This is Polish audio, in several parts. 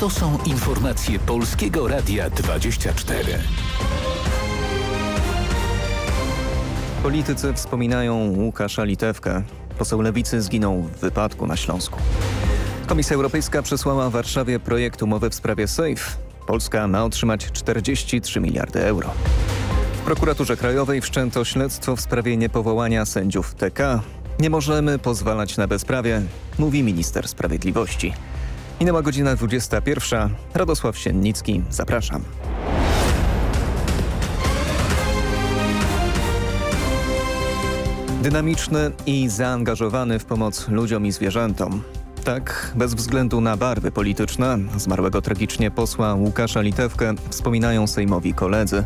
To są informacje Polskiego Radia 24. Politycy wspominają Łukasza Litewkę. Poseł Lewicy zginął w wypadku na Śląsku. Komisja Europejska przesłała Warszawie projekt umowy w sprawie SAFE. Polska ma otrzymać 43 miliardy euro. W prokuraturze krajowej wszczęto śledztwo w sprawie niepowołania sędziów TK. Nie możemy pozwalać na bezprawie, mówi minister sprawiedliwości. Minęła godzina 21. Radosław Siennicki, zapraszam. Dynamiczny i zaangażowany w pomoc ludziom i zwierzętom. Tak, bez względu na barwy polityczne, zmarłego tragicznie posła Łukasza Litewkę wspominają sejmowi koledzy.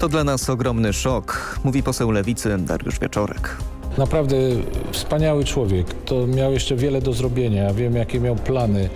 To dla nas ogromny szok, mówi poseł Lewicy Dariusz Wieczorek. Naprawdę wspaniały człowiek. To miał jeszcze wiele do zrobienia. Wiem, jakie miał plany.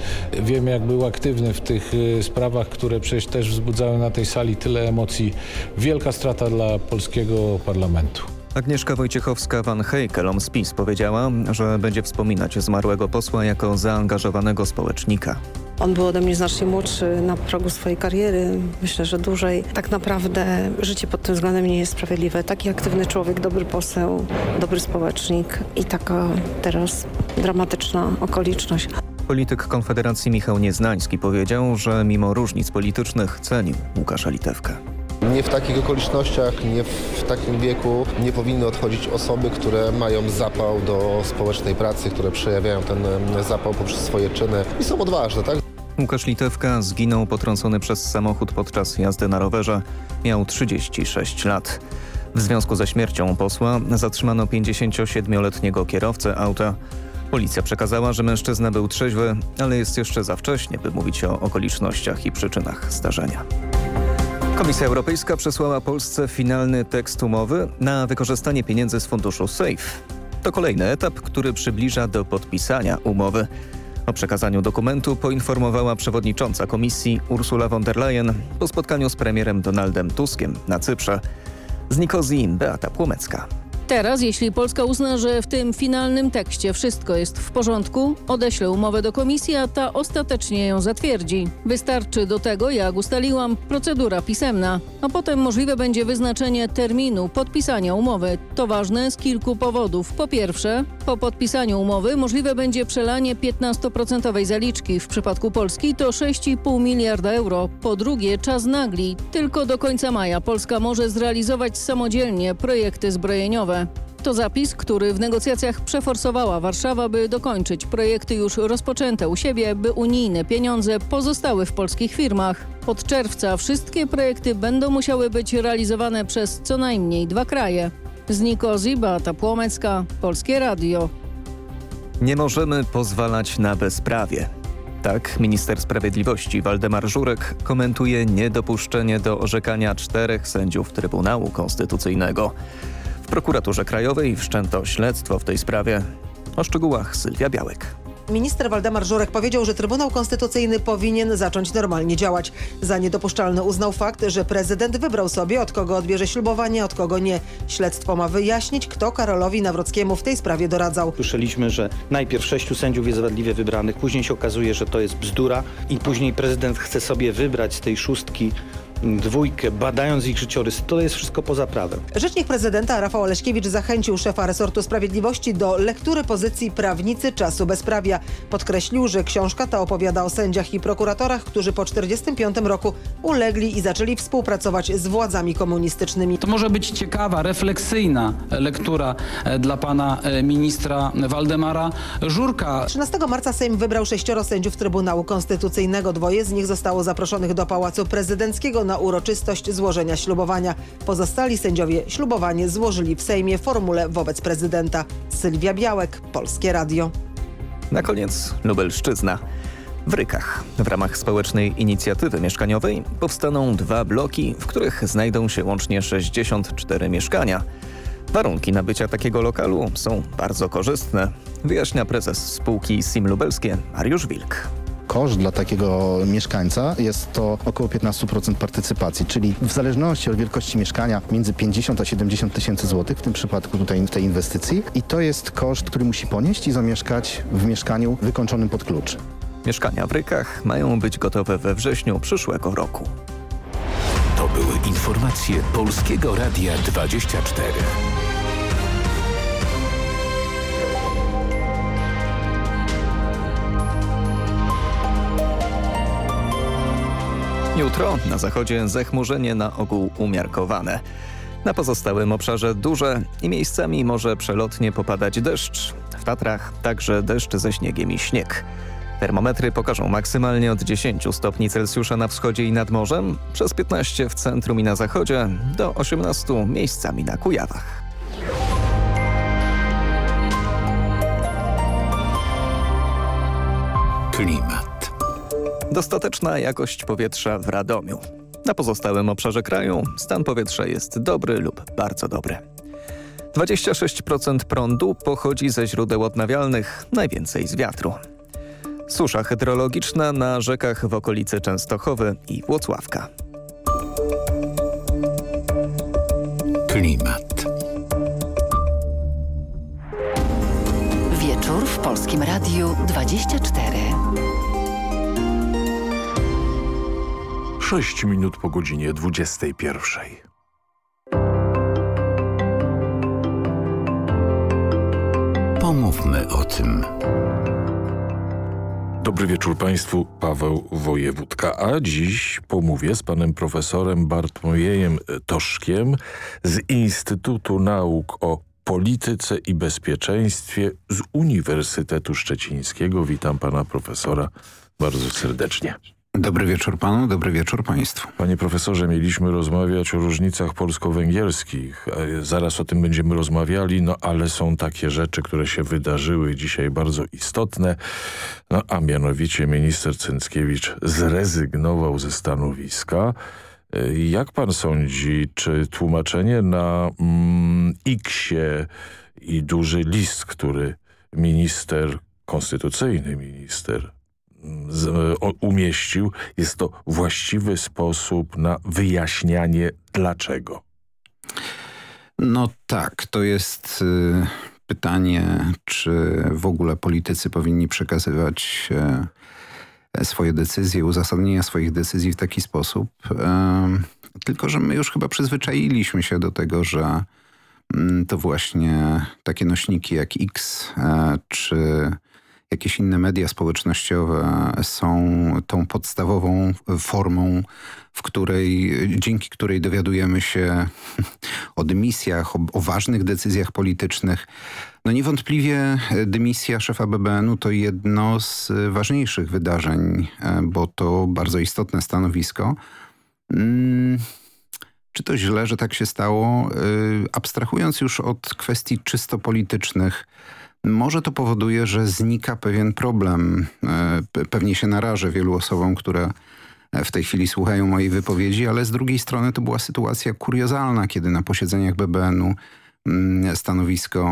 Wiem, jak był aktywny w tych y, sprawach, które przecież też wzbudzały na tej sali tyle emocji. Wielka strata dla polskiego parlamentu. Agnieszka Wojciechowska-Van Heikelom z PiS powiedziała, że będzie wspominać zmarłego posła jako zaangażowanego społecznika. On był ode mnie znacznie młodszy na progu swojej kariery, myślę, że dłużej. Tak naprawdę życie pod tym względem nie jest sprawiedliwe. Taki aktywny człowiek, dobry poseł, dobry społecznik i taka teraz dramatyczna okoliczność. Polityk Konfederacji Michał Nieznański powiedział, że mimo różnic politycznych cenił Łukasza Litewkę. Nie w takich okolicznościach, nie w takim wieku nie powinny odchodzić osoby, które mają zapał do społecznej pracy, które przejawiają ten zapał poprzez swoje czyny i są odważne, tak? Łukasz Litewka zginął potrącony przez samochód podczas jazdy na rowerze. Miał 36 lat. W związku ze śmiercią posła zatrzymano 57-letniego kierowcę auta. Policja przekazała, że mężczyzna był trzeźwy, ale jest jeszcze za wcześnie, by mówić o okolicznościach i przyczynach zdarzenia. Komisja Europejska przesłała Polsce finalny tekst umowy na wykorzystanie pieniędzy z funduszu SAFE. To kolejny etap, który przybliża do podpisania umowy. O przekazaniu dokumentu poinformowała przewodnicząca komisji Ursula von der Leyen po spotkaniu z premierem Donaldem Tuskiem na Cyprze. Z Nikozji Beata Płomecka. Teraz, jeśli Polska uzna, że w tym finalnym tekście wszystko jest w porządku, odeśle umowę do komisji, a ta ostatecznie ją zatwierdzi. Wystarczy do tego, jak ustaliłam, procedura pisemna, a potem możliwe będzie wyznaczenie terminu podpisania umowy. To ważne z kilku powodów. Po pierwsze, po podpisaniu umowy możliwe będzie przelanie 15% zaliczki. W przypadku Polski to 6,5 miliarda euro. Po drugie, czas nagli. Tylko do końca maja Polska może zrealizować samodzielnie projekty zbrojeniowe. To zapis, który w negocjacjach przeforsowała Warszawa, by dokończyć projekty już rozpoczęte u siebie, by unijne pieniądze pozostały w polskich firmach. Od czerwca wszystkie projekty będą musiały być realizowane przez co najmniej dwa kraje. Z Nikozji, Płomecka, Polskie Radio. Nie możemy pozwalać na bezprawie. Tak, minister sprawiedliwości Waldemar Żurek komentuje niedopuszczenie do orzekania czterech sędziów Trybunału Konstytucyjnego. W prokuraturze krajowej wszczęto śledztwo w tej sprawie. O szczegółach Sylwia Białek. Minister Waldemar Żurek powiedział, że Trybunał Konstytucyjny powinien zacząć normalnie działać. Za niedopuszczalny uznał fakt, że prezydent wybrał sobie, od kogo odbierze ślubowanie, od kogo nie. Śledztwo ma wyjaśnić, kto Karolowi Nawrockiemu w tej sprawie doradzał. Słyszeliśmy, że najpierw sześciu sędziów jest wadliwie wybranych, później się okazuje, że to jest bzdura i później prezydent chce sobie wybrać z tej szóstki dwójkę, badając ich życiorys, to jest wszystko poza prawem. Rzecznik prezydenta Rafał Oleśkiewicz zachęcił szefa resortu sprawiedliwości do lektury pozycji prawnicy czasu bezprawia. Podkreślił, że książka ta opowiada o sędziach i prokuratorach, którzy po 1945 roku ulegli i zaczęli współpracować z władzami komunistycznymi. To może być ciekawa, refleksyjna lektura e, dla pana e, ministra Waldemara Żurka. 13 marca Sejm wybrał sześcioro sędziów Trybunału Konstytucyjnego. Dwoje z nich zostało zaproszonych do Pałacu Prezydenckiego na uroczystość złożenia ślubowania. Pozostali sędziowie ślubowanie złożyli w Sejmie formule wobec prezydenta. Sylwia Białek, Polskie Radio. Na koniec Lubelszczyzna. W Rykach w ramach społecznej inicjatywy mieszkaniowej powstaną dwa bloki, w których znajdą się łącznie 64 mieszkania. Warunki nabycia takiego lokalu są bardzo korzystne, wyjaśnia prezes spółki SIM Lubelskie Mariusz Wilk koszt dla takiego mieszkańca jest to około 15% partycypacji, czyli w zależności od wielkości mieszkania między 50 a 70 tysięcy złotych w tym przypadku tutaj w tej inwestycji i to jest koszt, który musi ponieść i zamieszkać w mieszkaniu wykończonym pod klucz. Mieszkania w Rykach mają być gotowe we wrześniu przyszłego roku. To były informacje Polskiego Radia 24. Jutro na zachodzie zachmurzenie na ogół umiarkowane. Na pozostałym obszarze duże i miejscami może przelotnie popadać deszcz. W Tatrach także deszcz ze śniegiem i śnieg. Termometry pokażą maksymalnie od 10 stopni Celsjusza na wschodzie i nad morzem, przez 15 w centrum i na zachodzie, do 18 miejscami na Kujawach. Klimat. Dostateczna jakość powietrza w Radomiu. Na pozostałym obszarze kraju stan powietrza jest dobry lub bardzo dobry. 26% prądu pochodzi ze źródeł odnawialnych, najwięcej z wiatru. Susza hydrologiczna na rzekach w okolicy Częstochowy i Włocławka. Klimat. Wieczór w Polskim Radiu 24. 6 minut po godzinie 21. Pomówmy o tym. Dobry wieczór Państwu, Paweł Wojewódka, a dziś pomówię z panem profesorem Bartłomiejem Toszkiem z Instytutu Nauk o Polityce i Bezpieczeństwie z Uniwersytetu Szczecińskiego. Witam pana profesora bardzo serdecznie. Dobry wieczór panu, dobry wieczór państwu. Panie profesorze, mieliśmy rozmawiać o różnicach polsko-węgierskich. Zaraz o tym będziemy rozmawiali, no ale są takie rzeczy, które się wydarzyły dzisiaj bardzo istotne. No a mianowicie minister Cęckiewicz zrezygnował ze stanowiska. Jak pan sądzi, czy tłumaczenie na mm, X-ie i duży list, który minister, konstytucyjny minister z, o, umieścił, jest to właściwy sposób na wyjaśnianie dlaczego? No tak, to jest y, pytanie, czy w ogóle politycy powinni przekazywać y, swoje decyzje, uzasadnienia swoich decyzji w taki sposób. Y, tylko, że my już chyba przyzwyczailiśmy się do tego, że mm, to właśnie takie nośniki jak X czy jakieś inne media społecznościowe są tą podstawową formą, w której, dzięki której dowiadujemy się o dymisjach, o, o ważnych decyzjach politycznych. No niewątpliwie dymisja szefa BBN-u to jedno z ważniejszych wydarzeń, bo to bardzo istotne stanowisko. Hmm. Czy to źle, że tak się stało? Abstrahując już od kwestii czysto politycznych, może to powoduje, że znika pewien problem. Pewnie się narażę wielu osobom, które w tej chwili słuchają mojej wypowiedzi, ale z drugiej strony to była sytuacja kuriozalna, kiedy na posiedzeniach BBN-u stanowisko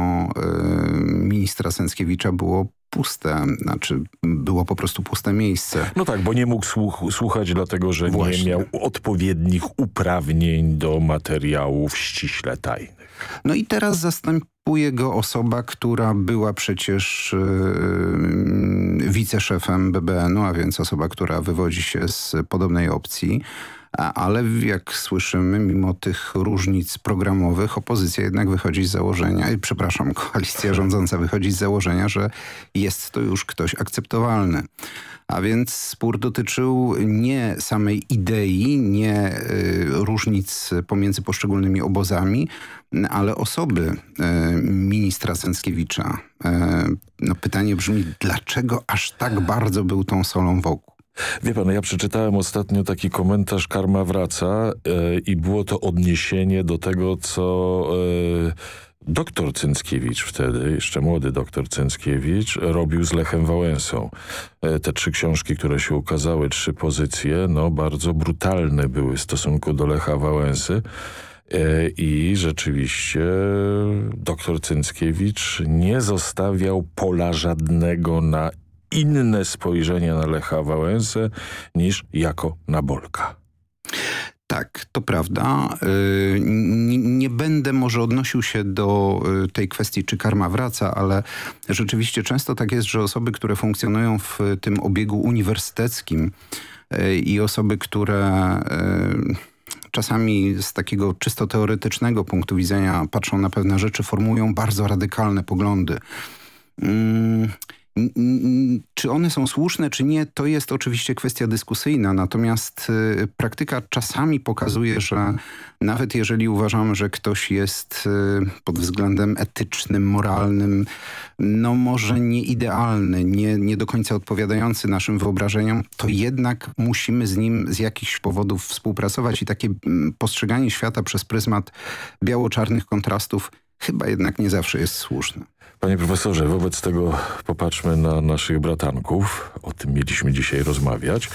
ministra Sęckiewicza było puste, znaczy było po prostu puste miejsce. No tak, bo nie mógł słuch słuchać, dlatego że Właśnie. nie miał odpowiednich uprawnień do materiałów ściśle tajnych. No i teraz zastępuje go osoba, która była przecież yy, wiceszefem BBN-u, a więc osoba, która wywodzi się z podobnej opcji. Ale jak słyszymy, mimo tych różnic programowych, opozycja jednak wychodzi z założenia, przepraszam, koalicja rządząca wychodzi z założenia, że jest to już ktoś akceptowalny. A więc spór dotyczył nie samej idei, nie y, różnic pomiędzy poszczególnymi obozami, ale osoby y, ministra Sęckiewicza. Y, no pytanie brzmi, dlaczego aż tak bardzo był tą solą wokół? Wie pan, ja przeczytałem ostatnio taki komentarz Karma Wraca e, i było to odniesienie do tego, co e, doktor Cęckiewicz wtedy, jeszcze młody doktor Cęckiewicz, robił z Lechem Wałęsą. E, te trzy książki, które się ukazały, trzy pozycje, no bardzo brutalne były w stosunku do Lecha Wałęsy. E, I rzeczywiście doktor Cęckiewicz nie zostawiał pola żadnego na inne spojrzenie na Lecha Wałęsę niż jako na Bolka. Tak, to prawda. Y, nie, będę może odnosił się do y, tej kwestii, czy karma wraca, ale rzeczywiście często tak jest, że osoby, które funkcjonują w tym obiegu uniwersyteckim y, i osoby, które czasami z takiego czysto teoretycznego punktu widzenia patrzą na pewne rzeczy, formują bardzo radykalne poglądy. Czy one są słuszne, czy nie, to jest oczywiście kwestia dyskusyjna, natomiast y, praktyka czasami pokazuje, że nawet jeżeli uważamy, że ktoś jest y, pod względem etycznym, moralnym, no może nie idealny, nie, nie do końca odpowiadający naszym wyobrażeniom, to jednak musimy z nim z jakichś powodów współpracować i takie mm, postrzeganie świata przez pryzmat biało-czarnych kontrastów chyba jednak nie zawsze jest słuszne. Panie profesorze, wobec tego popatrzmy na naszych bratanków. O tym mieliśmy dzisiaj rozmawiać.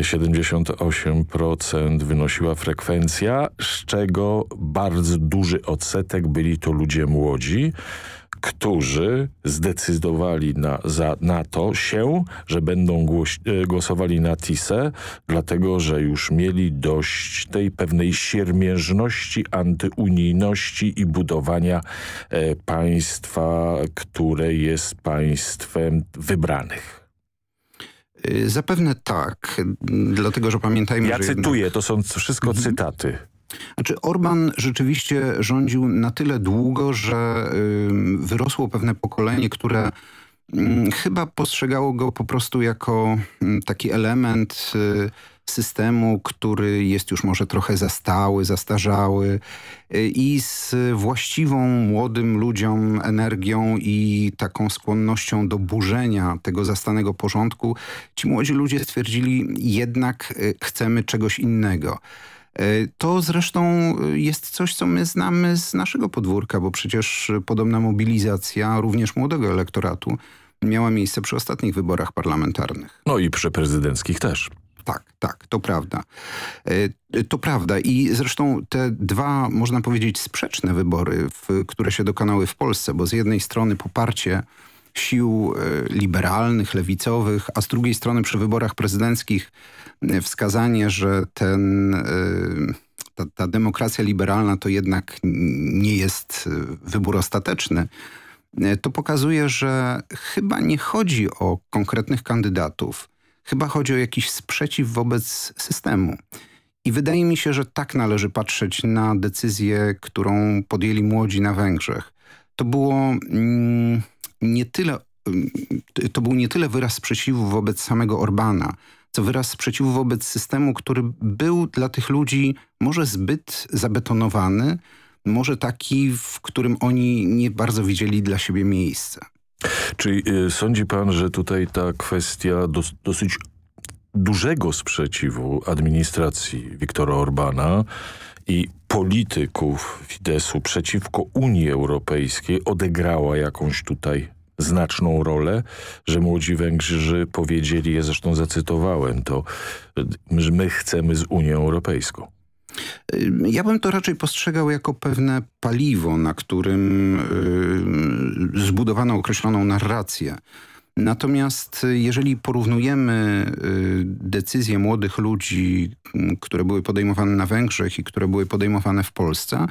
78% e, wynosiła frekwencja, z czego bardzo duży odsetek byli to ludzie młodzi którzy zdecydowali na, za, na to się, że będą głoś, e, głosowali na TISę, dlatego że już mieli dość tej pewnej siermiężności, antyunijności i budowania e, państwa, które jest państwem wybranych. E, zapewne tak, dlatego że pamiętajmy, ja że... Ja cytuję, jednak... to są wszystko mhm. Cytaty. Znaczy Orban rzeczywiście rządził na tyle długo, że wyrosło pewne pokolenie, które chyba postrzegało go po prostu jako taki element y, systemu, który jest już może trochę zastały, zastarzały y, i z właściwą młodym ludziom energią i taką skłonnością do burzenia tego zastanego porządku, ci młodzi ludzie stwierdzili jednak y, chcemy czegoś innego. To zresztą jest coś, co my znamy z naszego podwórka, bo przecież podobna mobilizacja również młodego elektoratu miała miejsce przy ostatnich wyborach parlamentarnych. No i przy prezydenckich też. Tak, tak, to prawda. E, to prawda i zresztą te dwa, można powiedzieć, sprzeczne wybory, które się dokonały w Polsce, bo z jednej strony poparcie sił liberalnych, lewicowych, a z drugiej strony przy wyborach prezydenckich wskazanie, że ten, e, ta, ta demokracja liberalna to jednak nie jest wybór ostateczny, to pokazuje, że chyba nie chodzi o konkretnych kandydatów, chyba chodzi o jakiś sprzeciw wobec systemu. I wydaje mi się, że tak należy patrzeć na decyzję, którą podjęli młodzi na Węgrzech. To było... Mm, nie tyle, y, to był nie tyle wyraz sprzeciwu wobec samego Orbana, wyraz sprzeciwu wobec systemu, który był dla tych ludzi może zbyt zabetonowany, może taki, w którym oni nie bardzo widzieli dla siebie miejsce. Czyli y, sądzi pan, że tutaj ta kwestia dos dosyć dużego sprzeciwu administracji Viktora Orbana i polityków Fidesu przeciwko Unii Europejskiej odegrała jakąś tutaj znaczną rolę, że młodzi Węgrzy powiedzieli, ja zresztą zacytowałem to, że my chcemy z Unią Europejską. Ja bym to raczej postrzegał jako pewne paliwo, na którym y, zbudowano określoną narrację. Natomiast jeżeli porównujemy y, decyzje młodych ludzi, które były podejmowane na Węgrzech i które były podejmowane w Polsce,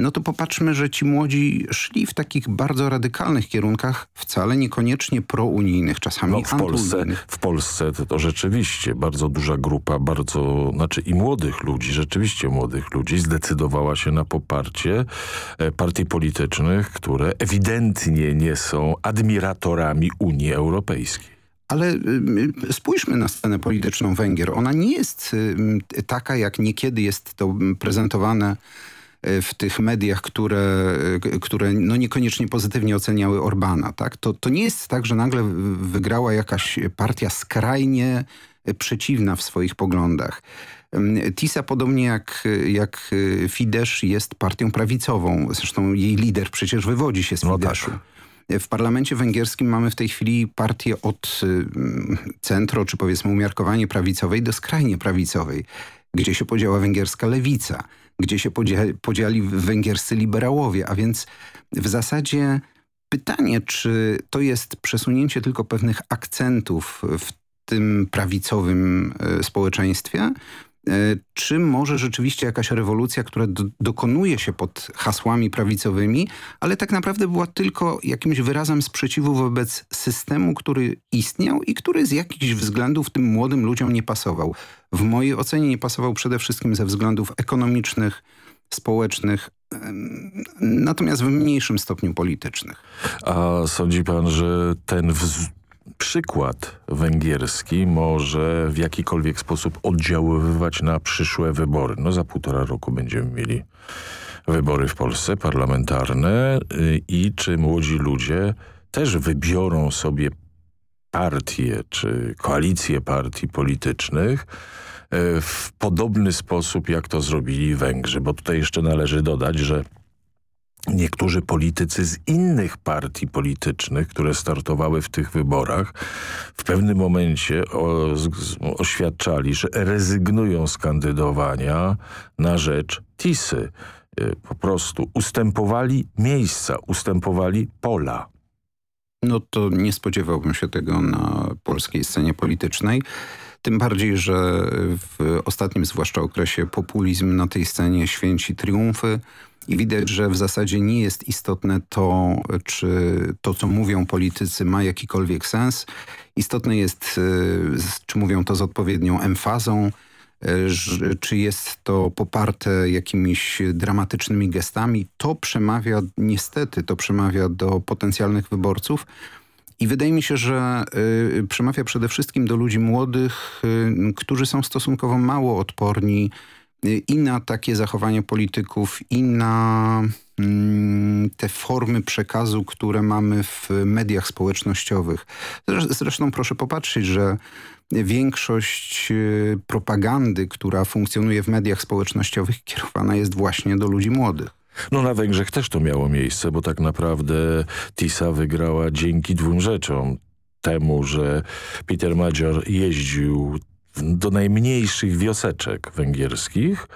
no to popatrzmy, że ci młodzi szli w takich bardzo radykalnych kierunkach, wcale niekoniecznie prounijnych, czasami no, w Polsce, w Polsce to, to, rzeczywiście bardzo duża grupa, bardzo, znaczy i młodych ludzi, rzeczywiście młodych ludzi zdecydowała się na poparcie e, partii politycznych, które ewidentnie nie są admiratorami Unii Europejskiej. Ale y, y, spójrzmy na scenę polityczną Węgier. Ona nie jest y, taka, jak niekiedy jest to prezentowane w tych mediach, które, e, które no niekoniecznie pozytywnie oceniały Orbana. Tak? To, to nie jest tak, że nagle wygrała jakaś partia skrajnie przeciwna w swoich poglądach. TISA podobnie jak, jak Fidesz jest partią prawicową. Zresztą jej lider przecież wywodzi się z no Fideszu. Tak. W parlamencie węgierskim mamy w tej chwili partię od centro, czy powiedzmy umiarkowanie prawicowej do skrajnie prawicowej, gdzie się podziała węgierska lewica gdzie się podzieli, podzieli węgierscy liberałowie, a więc w zasadzie pytanie, czy to jest przesunięcie tylko pewnych akcentów w tym prawicowym e, społeczeństwie, czy może rzeczywiście jakaś rewolucja, która do, dokonuje się pod hasłami prawicowymi, ale tak naprawdę była tylko jakimś wyrazem sprzeciwu wobec systemu, który istniał i który z jakichś względów tym młodym ludziom nie pasował. W mojej ocenie nie pasował przede wszystkim ze względów ekonomicznych, społecznych, natomiast w mniejszym stopniu politycznych. A sądzi pan, że ten przykład węgierski może w jakikolwiek sposób oddziaływać na przyszłe wybory? No za półtora roku będziemy mieli wybory w Polsce parlamentarne y, i czy młodzi ludzie też wybiorą sobie partie czy koalicje partii politycznych, E, w podobny sposób, jak to zrobili Węgrzy. Bo tutaj jeszcze należy dodać, że niektórzy politycy z innych partii politycznych, które startowały w tych wyborach, w pewnym momencie oświadczali, że rezygnują z kandydowania na rzecz Tisy. E, po prostu ustępowali miejsca, ustępowali pola. No to nie spodziewałbym się tego na polskiej scenie politycznej. Tym bardziej, że w ostatnim zwłaszcza okresie populizm na tej scenie święci triumfy i widać, że w zasadzie nie jest istotne to, czy to, co mówią politycy ma jakikolwiek sens. Istotne jest, e, czy mówią to z odpowiednią emfazą, e, czy jest to poparte jakimiś dramatycznymi gestami. To przemawia, niestety, to przemawia do potencjalnych wyborców, i wydaje mi się, że y, przemawia przede wszystkim do ludzi młodych, y, którzy są stosunkowo mało odporni y, i na takie zachowania polityków, i na mm, te formy przekazu, które mamy w mediach społecznościowych. Zresztą proszę popatrzeć, że większość propagandy, która funkcjonuje w mediach społecznościowych kierowana jest właśnie do ludzi młodych. No na Węgrzech też to miało miejsce, bo tak naprawdę TISA wygrała dzięki dwóm rzeczom. Temu, że Peter Madzior jeździł do najmniejszych wioseczek węgierskich.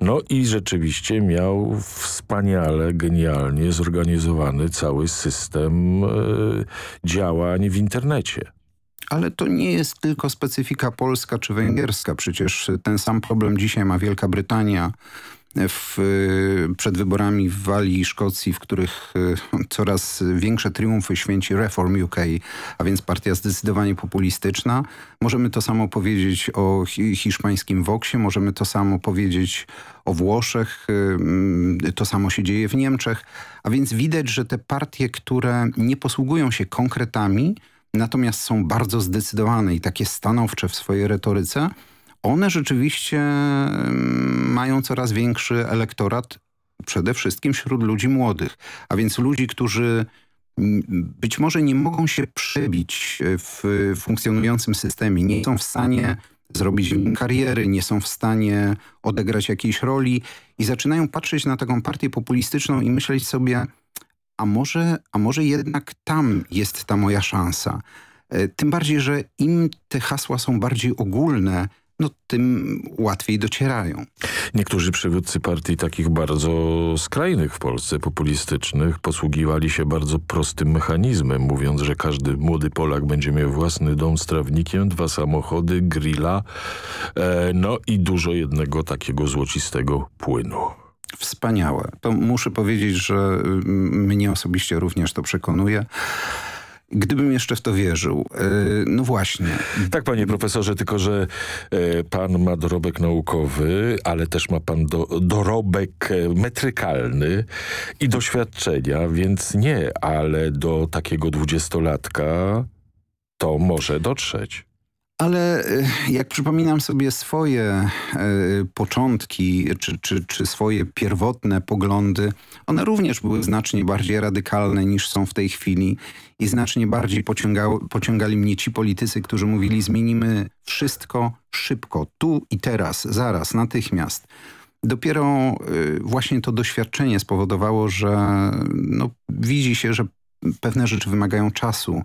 No i rzeczywiście miał wspaniale, genialnie zorganizowany cały system e, działań w internecie. Ale to nie jest tylko specyfika polska czy węgierska. Przecież ten sam problem dzisiaj ma Wielka Brytania, w, przed wyborami w Walii i Szkocji, w których e, coraz większe triumfy święci Reform UK, a więc partia zdecydowanie populistyczna. Możemy to samo powiedzieć o hiszpańskim Voxie, możemy to samo powiedzieć o Włoszech, e, to samo się dzieje w Niemczech, a więc widać, że te partie, które nie posługują się konkretami, natomiast są bardzo zdecydowane i takie stanowcze w swojej retoryce, one rzeczywiście mają coraz większy elektorat, przede wszystkim wśród ludzi młodych, a więc ludzi, którzy być może nie mogą się przebić w funkcjonującym systemie, nie są w stanie zrobić kariery, nie są w stanie odegrać jakiejś roli i zaczynają patrzeć na taką partię populistyczną i myśleć sobie, a może, a może jednak tam jest ta moja szansa. E, tym bardziej, że im te hasła są bardziej ogólne, no tym łatwiej docierają. Niektórzy przywódcy partii takich bardzo skrajnych w Polsce, populistycznych, posługiwali się bardzo prostym mechanizmem, mówiąc, że każdy młody Polak będzie miał własny dom z trawnikiem, dwa samochody, grilla, e, no i dużo jednego takiego złocistego płynu. Wspaniałe. To muszę powiedzieć, że mnie osobiście również to przekonuje. Gdybym jeszcze w to wierzył. E, no właśnie. Tak, panie profesorze, tylko że e, pan ma dorobek naukowy, ale też ma pan do, dorobek e, metrykalny i doświadczenia, więc nie, ale do takiego dwudziestolatka to może dotrzeć. Ale y, jak przypominam sobie swoje y, początki, czy, czy, czy swoje pierwotne poglądy, one również były znacznie bardziej radykalne niż są w tej chwili i znacznie bardziej pociągali mnie ci politycy, którzy mówili zmienimy wszystko szybko, tu i teraz, zaraz, natychmiast. Dopiero y, właśnie to doświadczenie spowodowało, że no, widzi się, że pewne rzeczy wymagają czasu,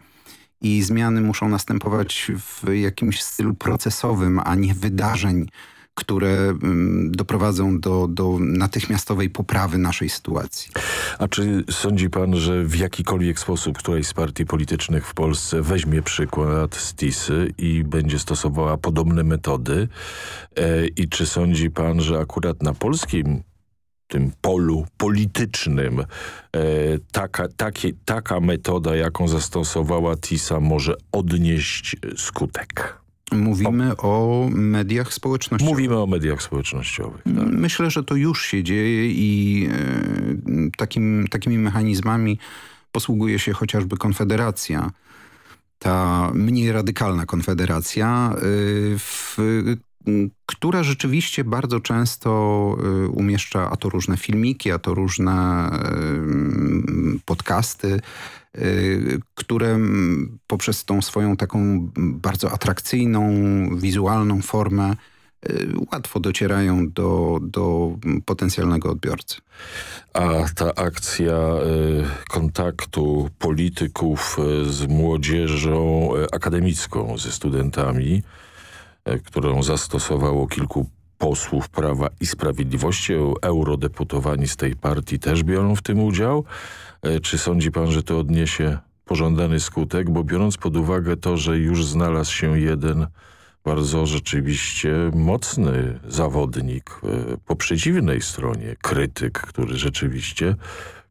i zmiany muszą następować w jakimś stylu procesowym, a nie wydarzeń, które mm, doprowadzą do, do natychmiastowej poprawy naszej sytuacji. A czy sądzi pan, że w jakikolwiek sposób któraś z partii politycznych w Polsce weźmie przykład z i będzie stosowała podobne metody? E, I czy sądzi pan, że akurat na polskim tym polu politycznym e, taka, takie, taka metoda, jaką zastosowała TISA może odnieść skutek? Mówimy o, o mediach społecznościowych. Mówimy o mediach społecznościowych. Tak. Myślę, że to już się dzieje i e, takim, takimi mechanizmami posługuje się chociażby Konfederacja. Ta mniej radykalna Konfederacja, e, w, która rzeczywiście bardzo często e, umieszcza a to różne filmiki, a to różne e, podcasty, Y, które poprzez tą swoją taką bardzo atrakcyjną, wizualną formę y, łatwo docierają do, do potencjalnego odbiorcy. A ta akcja y, kontaktu polityków z młodzieżą akademicką, ze studentami, którą zastosowało kilku posłów Prawa i Sprawiedliwości, eurodeputowani z tej partii też biorą w tym udział. E, czy sądzi pan, że to odniesie pożądany skutek? Bo biorąc pod uwagę to, że już znalazł się jeden bardzo rzeczywiście mocny zawodnik e, po przeciwnej stronie, krytyk, który rzeczywiście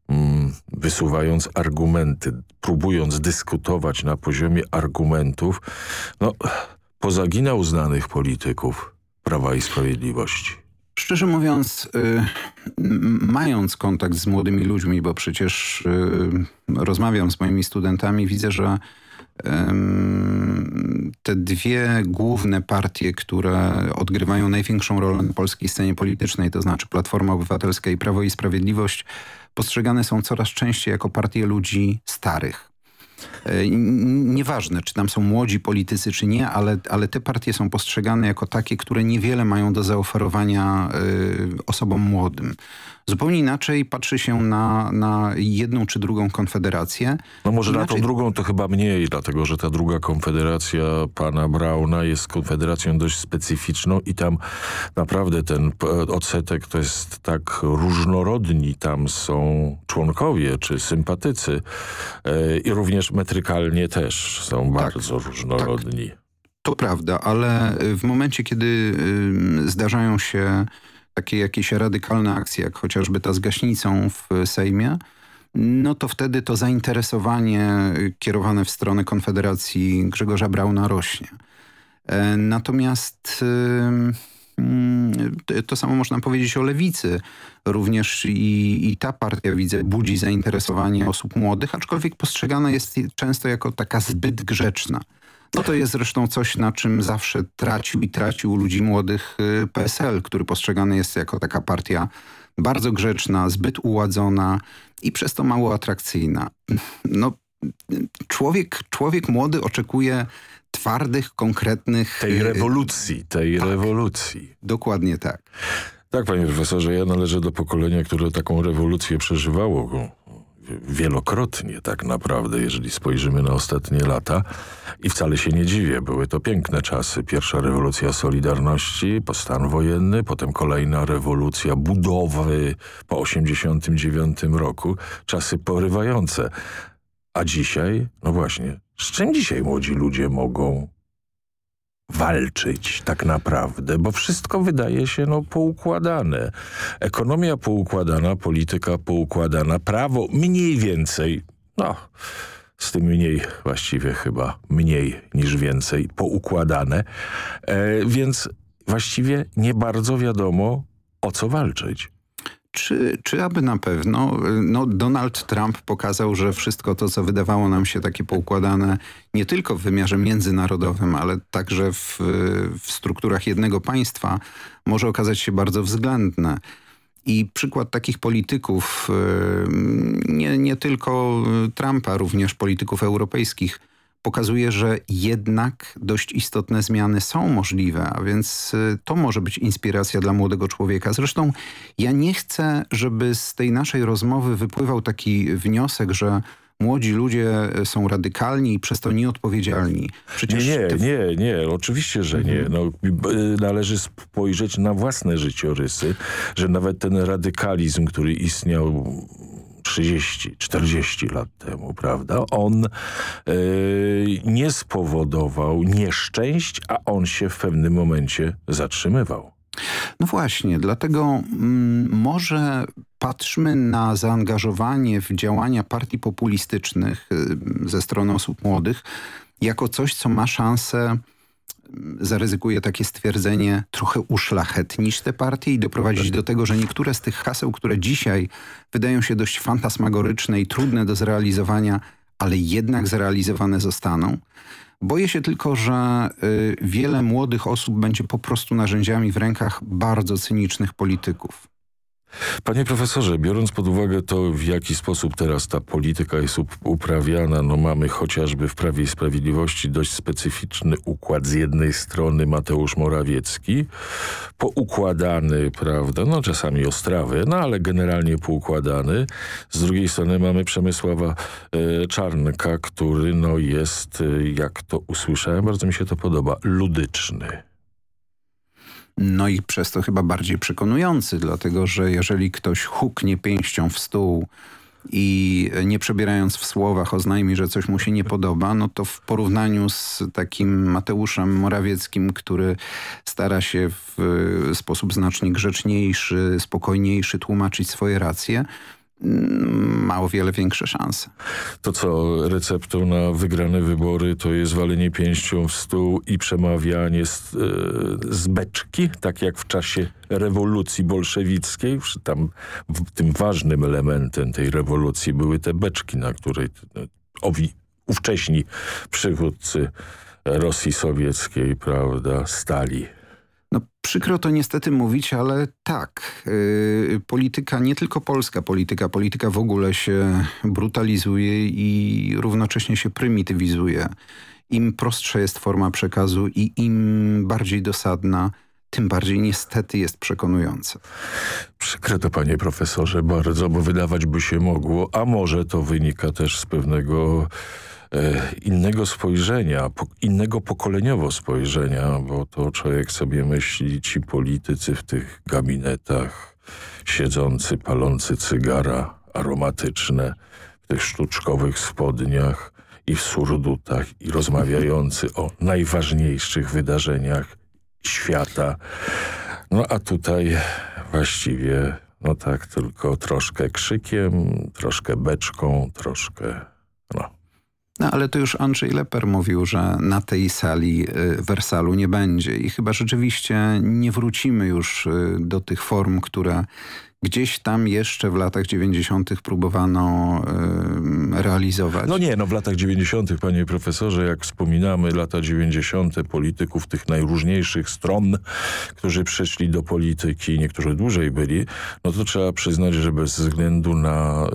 mm, wysuwając argumenty, próbując dyskutować na poziomie argumentów, no, pozaginał znanych polityków Prawa i Sprawiedliwości. Szczerze mówiąc, y, mając kontakt z młodymi ludźmi, bo przecież y, rozmawiam z moimi studentami, widzę, że te dwie główne partie, które odgrywają największą rolę na polskiej scenie politycznej, to znaczy Platforma Obywatelska i Prawo i Sprawiedliwość, postrzegane są coraz częściej jako partie ludzi starych. E, nieważne, czy tam są młodzi politycy, czy nie, ale, ale te partie są postrzegane jako takie, które niewiele mają do zaoferowania y, osobom młodym. Zupełnie inaczej patrzy się na, na jedną czy drugą konfederację. No może inaczej... na tą drugą to chyba mniej, dlatego że ta druga konfederacja pana Brauna jest konfederacją dość specyficzną i tam naprawdę ten odsetek to jest tak różnorodni. Tam są członkowie czy sympatycy e, i również metrykalnie też są tak, bardzo różnorodni. Tak. To prawda, ale w momencie, kiedy zdarzają się takie jakieś radykalne akcje, jak chociażby ta z gaśnicą w Sejmie, no to wtedy to zainteresowanie kierowane w stronę Konfederacji Grzegorza Brauna rośnie. E, natomiast mm, to samo można powiedzieć o lewicy. Również i, i ta partia, widzę, budzi zainteresowanie osób młodych, aczkolwiek postrzegana jest często jako taka zbyt grzeczna. No to jest zresztą coś, na czym zawsze tracił i tracił ludzi młodych y, PSL, który postrzegany jest jako taka partia bardzo grzeczna, zbyt uładzona i przez to mało atrakcyjna. No, człowiek, człowiek młody oczekuje twardych, konkretnych... Tej y, rewolucji, tej tak, rewolucji. Dokładnie tak. Tak, panie profesorze, ja należę do pokolenia, które taką rewolucję przeżywało wielokrotnie tak naprawdę, jeżeli spojrzymy na ostatnie lata. I wcale się nie dziwię, były to piękne czasy. Pierwsza rewolucja Solidarności, po stan wojenny, potem kolejna rewolucja budowy po 89 roku. Czasy porywające. A dzisiaj, no właśnie, z czym dzisiaj młodzi ludzie mogą walczyć tak naprawdę, bo wszystko wydaje się no, poukładane. Ekonomia poukładana, polityka poukładana, prawo mniej więcej, no z tym mniej właściwie chyba mniej niż więcej poukładane, e, więc właściwie nie bardzo wiadomo o co walczyć. Czy, czy aby na pewno? No, Donald Trump pokazał, że wszystko to, co wydawało nam się takie poukładane nie tylko w wymiarze międzynarodowym, ale także w, w strukturach jednego państwa, może okazać się bardzo względne. I przykład takich polityków, nie, nie tylko Trumpa, również polityków europejskich, pokazuje, że jednak dość istotne zmiany są możliwe, a więc y, to może być inspiracja dla młodego człowieka. Zresztą ja nie chcę, żeby z tej naszej rozmowy wypływał taki wniosek, że młodzi ludzie są radykalni i przez to nieodpowiedzialni. Przecież nie, nie, nie, nie, oczywiście, że nie. No, należy spojrzeć na własne życiorysy, że nawet ten radykalizm, który istniał 30, 40 lat temu, prawda? On yy, nie spowodował nieszczęść, a on się w pewnym momencie zatrzymywał. No właśnie, dlatego mm, może patrzmy na zaangażowanie w działania partii populistycznych y, ze strony osób młodych jako coś, co ma szansę zaryzykuję takie stwierdzenie, trochę uszlachetnić te partie i doprowadzić do tego, że niektóre z tych haseł, które dzisiaj wydają się dość fantasmagoryczne i trudne do zrealizowania, ale jednak zrealizowane zostaną. Boję się tylko, że y, wiele młodych osób będzie po prostu narzędziami w rękach bardzo cynicznych polityków. Panie profesorze, biorąc pod uwagę to, w jaki sposób teraz ta polityka jest uprawiana, no mamy chociażby w Prawie i Sprawiedliwości dość specyficzny układ. Z jednej strony Mateusz Morawiecki, poukładany, prawda, no czasami ostrawy, no ale generalnie poukładany. Z drugiej strony mamy Przemysława e, Czarnka, który no jest, e, jak to usłyszałem, bardzo mi się to podoba, ludyczny. No i przez to chyba bardziej przekonujący, dlatego że jeżeli ktoś huknie pięścią w stół i nie przebierając w słowach oznajmi, że coś mu się nie podoba, no to w porównaniu z takim Mateuszem Morawieckim, który stara się w sposób znacznie grzeczniejszy, spokojniejszy tłumaczyć swoje racje, ma o wiele większe szanse. To co, receptą na wygrane wybory to jest walenie pięścią w stół i przemawianie z, e, z beczki, tak jak w czasie rewolucji bolszewickiej. Tam tym ważnym elementem tej rewolucji były te beczki, na której owi ówcześni przywódcy Rosji Sowieckiej, prawda, stali. No, przykro to niestety mówić, ale tak. Yy, polityka, nie tylko polska polityka, polityka w ogóle się brutalizuje i równocześnie się prymitywizuje. Im prostsza jest forma przekazu i im bardziej dosadna, tym bardziej niestety jest przekonująca. Przykre to panie profesorze bardzo, bo wydawać by się mogło, a może to wynika też z pewnego innego spojrzenia, innego pokoleniowo spojrzenia, bo to człowiek sobie myśli, ci politycy w tych gabinetach, siedzący, palący cygara aromatyczne, w tych sztuczkowych spodniach i w surdutach i rozmawiający o najważniejszych wydarzeniach świata. No a tutaj właściwie, no tak, tylko troszkę krzykiem, troszkę beczką, troszkę, no. No ale to już Andrzej Leper mówił, że na tej sali y, Wersalu nie będzie i chyba rzeczywiście nie wrócimy już y, do tych form, które gdzieś tam jeszcze w latach 90. próbowano y, realizować. No nie, no w latach 90. panie profesorze, jak wspominamy lata 90. polityków tych najróżniejszych stron, którzy przeszli do polityki, niektórzy dłużej byli, no to trzeba przyznać, że bez względu na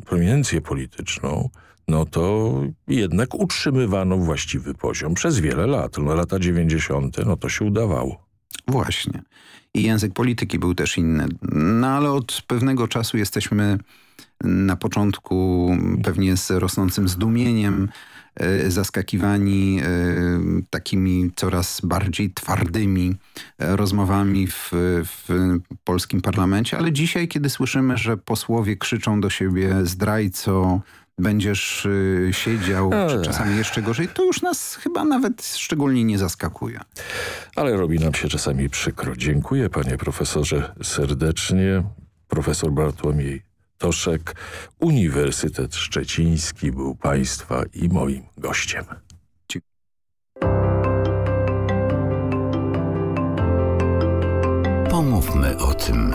y, prominencję polityczną, no to jednak utrzymywano właściwy poziom przez wiele lat. No lata 90. no to się udawało. Właśnie. I język polityki był też inny. No ale od pewnego czasu jesteśmy na początku pewnie z rosnącym zdumieniem e, zaskakiwani e, takimi coraz bardziej twardymi e, rozmowami w, w, polskim parlamencie, ale dzisiaj, kiedy słyszymy, że posłowie krzyczą do siebie zdrajco, będziesz y, siedział, czy czasami jeszcze gorzej, to już nas chyba nawet szczególnie nie zaskakuje. Ale robi nam się czasami przykro. Dziękuję panie profesorze serdecznie. Profesor Bartłomiej Toszek, Uniwersytet Szczeciński był państwa i moim gościem. Pomówmy o tym.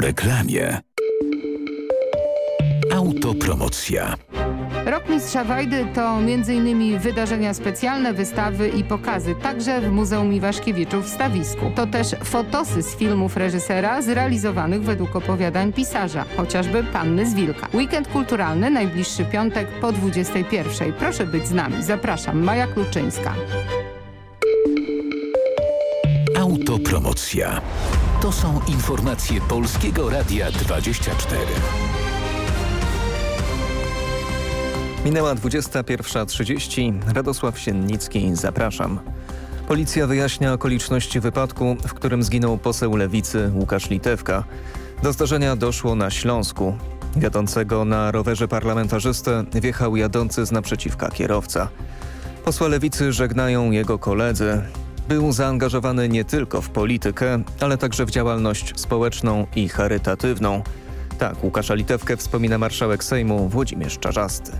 reklamie. Autopromocja. Rok Mistrza Wajdy to m.in. wydarzenia specjalne, wystawy i pokazy, także w Muzeum Iwaszkiewiczów w Stawisku. To też fotosy z filmów reżysera zrealizowanych według opowiadań pisarza, chociażby Panny z Wilka. Weekend kulturalny, najbliższy piątek po 21. Proszę być z nami. Zapraszam, Maja Kluczyńska. Autopromocja. To są informacje Polskiego Radia 24. Minęła 21.30. Radosław Siennicki, zapraszam. Policja wyjaśnia okoliczności wypadku, w którym zginął poseł Lewicy Łukasz Litewka. Do zdarzenia doszło na Śląsku. Wiodącego na rowerze parlamentarzystę wjechał jadący z naprzeciwka kierowca. Posła Lewicy żegnają jego koledzy. Był zaangażowany nie tylko w politykę, ale także w działalność społeczną i charytatywną. Tak Łukasza Litewkę wspomina marszałek Sejmu Włodzimierz Czarzasty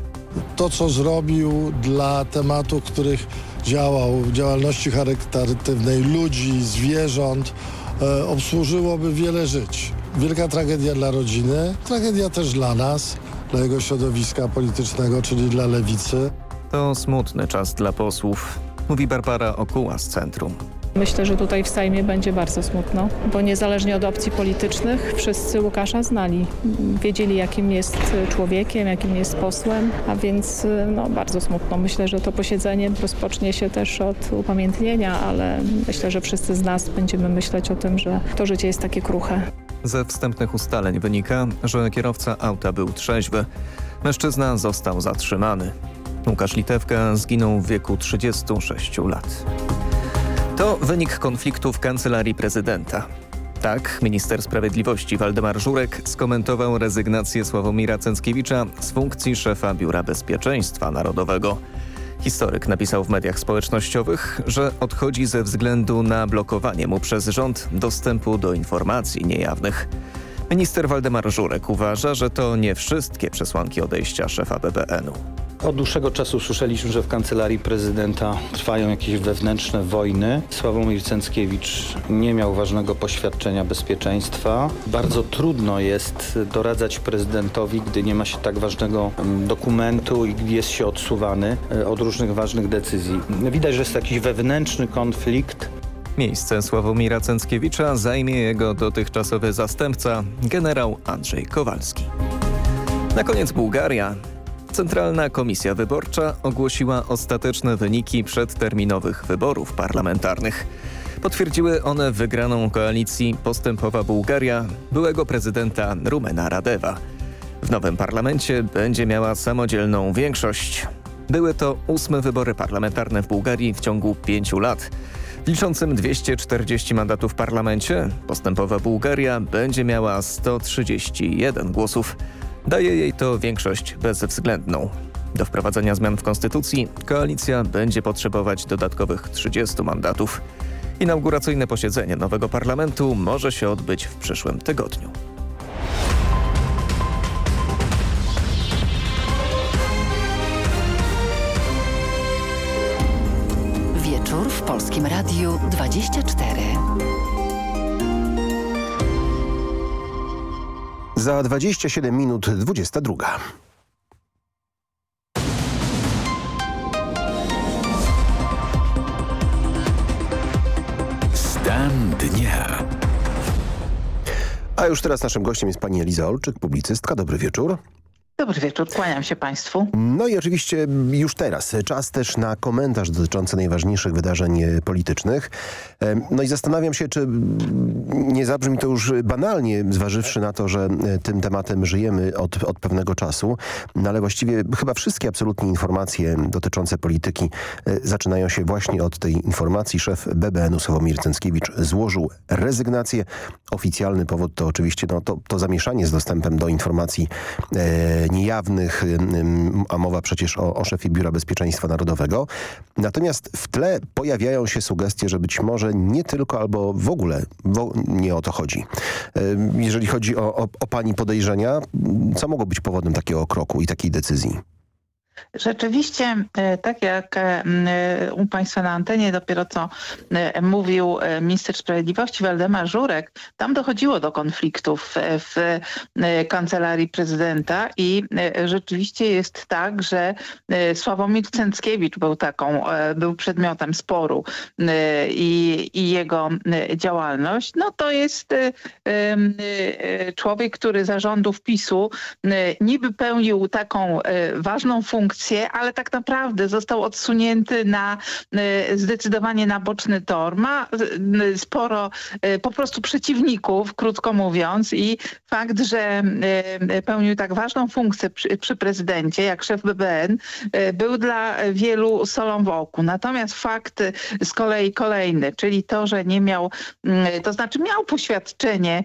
to, co zrobił dla tematów, których działał, w działalności charytatywnej ludzi, zwierząt, e, obsłużyłoby wiele żyć. Wielka tragedia dla rodziny, tragedia też dla nas, dla jego środowiska politycznego, czyli dla lewicy. To smutny czas dla posłów, mówi Barbara Okuła z Centrum. Myślę, że tutaj w Sejmie będzie bardzo smutno, bo niezależnie od opcji politycznych wszyscy Łukasza znali. Wiedzieli, jakim jest człowiekiem, jakim jest posłem, a więc no, bardzo smutno. Myślę, że to posiedzenie rozpocznie się też od upamiętnienia, ale myślę, że wszyscy z nas będziemy myśleć o tym, że to życie jest takie kruche. Ze wstępnych ustaleń wynika, że kierowca auta był trzeźwy. Mężczyzna został zatrzymany. Łukasz Litewka zginął w wieku 36 lat. To wynik konfliktu w Kancelarii Prezydenta. Tak, minister sprawiedliwości Waldemar Żurek skomentował rezygnację Sławomira Cęckiewicza z funkcji szefa Biura Bezpieczeństwa Narodowego. Historyk napisał w mediach społecznościowych, że odchodzi ze względu na blokowanie mu przez rząd dostępu do informacji niejawnych. Minister Waldemar Żurek uważa, że to nie wszystkie przesłanki odejścia szefa BBN-u. Od dłuższego czasu słyszeliśmy, że w kancelarii prezydenta trwają jakieś wewnętrzne wojny. Sławomir Cęckiewicz nie miał ważnego poświadczenia bezpieczeństwa. Bardzo trudno jest doradzać prezydentowi, gdy nie ma się tak ważnego mm, dokumentu i jest się odsuwany e, od różnych ważnych decyzji. Widać, że jest jakiś wewnętrzny konflikt Miejsce Sławomira Cęckiewicza zajmie jego dotychczasowy zastępca, generał Andrzej Kowalski. Na koniec Bułgaria. Centralna Komisja Wyborcza ogłosiła ostateczne wyniki przedterminowych wyborów parlamentarnych. Potwierdziły one wygraną koalicji Postępowa Bułgaria byłego prezydenta Rumena Radewa. W nowym parlamencie będzie miała samodzielną większość. Były to ósme wybory parlamentarne w Bułgarii w ciągu pięciu lat. Liczącym 240 mandatów w parlamencie, Postępowa Bułgaria będzie miała 131 głosów. Daje jej to większość bezwzględną. Do wprowadzenia zmian w konstytucji koalicja będzie potrzebować dodatkowych 30 mandatów. Inauguracyjne posiedzenie nowego parlamentu może się odbyć w przyszłym tygodniu. Wieczór w Polskim Radiu 24. Za 27 minut 22. Stan dnia. A już teraz naszym gościem jest pani Eliza Olczyk, publicystka. Dobry wieczór. Dobry wieczór, kłaniam się Państwu. No i oczywiście już teraz czas też na komentarz dotyczący najważniejszych wydarzeń politycznych. No i zastanawiam się, czy nie zabrzmi to już banalnie, zważywszy na to, że tym tematem żyjemy od, od pewnego czasu, no ale właściwie chyba wszystkie absolutnie informacje dotyczące polityki e, zaczynają się właśnie od tej informacji. Szef BBN-u Sławomir Cęckiewicz złożył rezygnację. Oficjalny powód to oczywiście no, to, to zamieszanie z dostępem do informacji e, niejawnych, a mowa przecież o, o szefie Biura Bezpieczeństwa Narodowego. Natomiast w tle pojawiają się sugestie, że być może nie tylko albo w ogóle nie o to chodzi. Jeżeli chodzi o, o, o pani podejrzenia, co mogło być powodem takiego kroku i takiej decyzji? Rzeczywiście, e, tak jak e, u Państwa na antenie dopiero co e, mówił minister sprawiedliwości Waldemar Żurek, tam dochodziło do konfliktów w kancelarii prezydenta i rzeczywiście jest tak, że Sławomir Cęckiewicz był taką, był przedmiotem sporu i, i jego działalność. No to jest człowiek, który zarządów PiSu niby pełnił taką ważną funkcję, ale tak naprawdę został odsunięty na y, zdecydowanie na boczny tor. Ma y, sporo y, po prostu przeciwników, krótko mówiąc i fakt, że pełnił tak ważną funkcję przy, przy prezydencie jak szef BBN był dla wielu solą w oku. Natomiast fakt z kolei kolejny, czyli to, że nie miał, to znaczy miał poświadczenie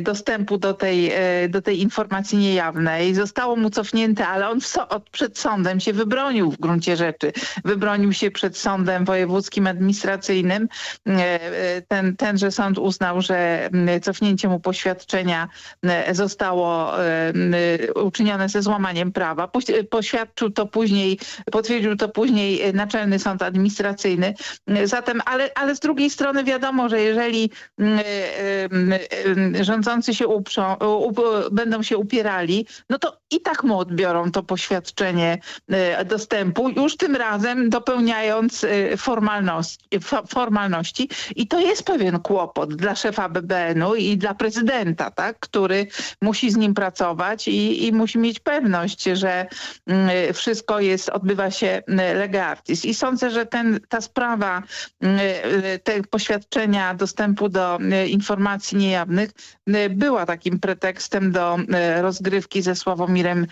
dostępu do tej, do tej informacji niejawnej, zostało mu cofnięte, ale on w, przed sądem się wybronił w gruncie rzeczy. Wybronił się przed sądem wojewódzkim administracyjnym. E, e, ten, tenże sąd uznał, że cofnięcie mu poświadczenia zostało uczynione ze złamaniem prawa. Poświadczył to później, potwierdził to później Naczelny Sąd Administracyjny. Zatem, ale, ale z drugiej strony wiadomo, że jeżeli rządzący się uprzą, będą się upierali, no to i tak mu odbiorą to poświadczenie e, dostępu, już tym razem dopełniając e, formalności, formalności. I to jest pewien kłopot dla szefa BBN-u i dla prezydenta, tak, który musi z nim pracować i, i musi mieć pewność, że mm, wszystko jest, odbywa się mm, lega artis. I sądzę, że ten, ta sprawa mm, e, te poświadczenia dostępu do informacji niejawnych była takim pretekstem do rozgrywki ze Sławomirem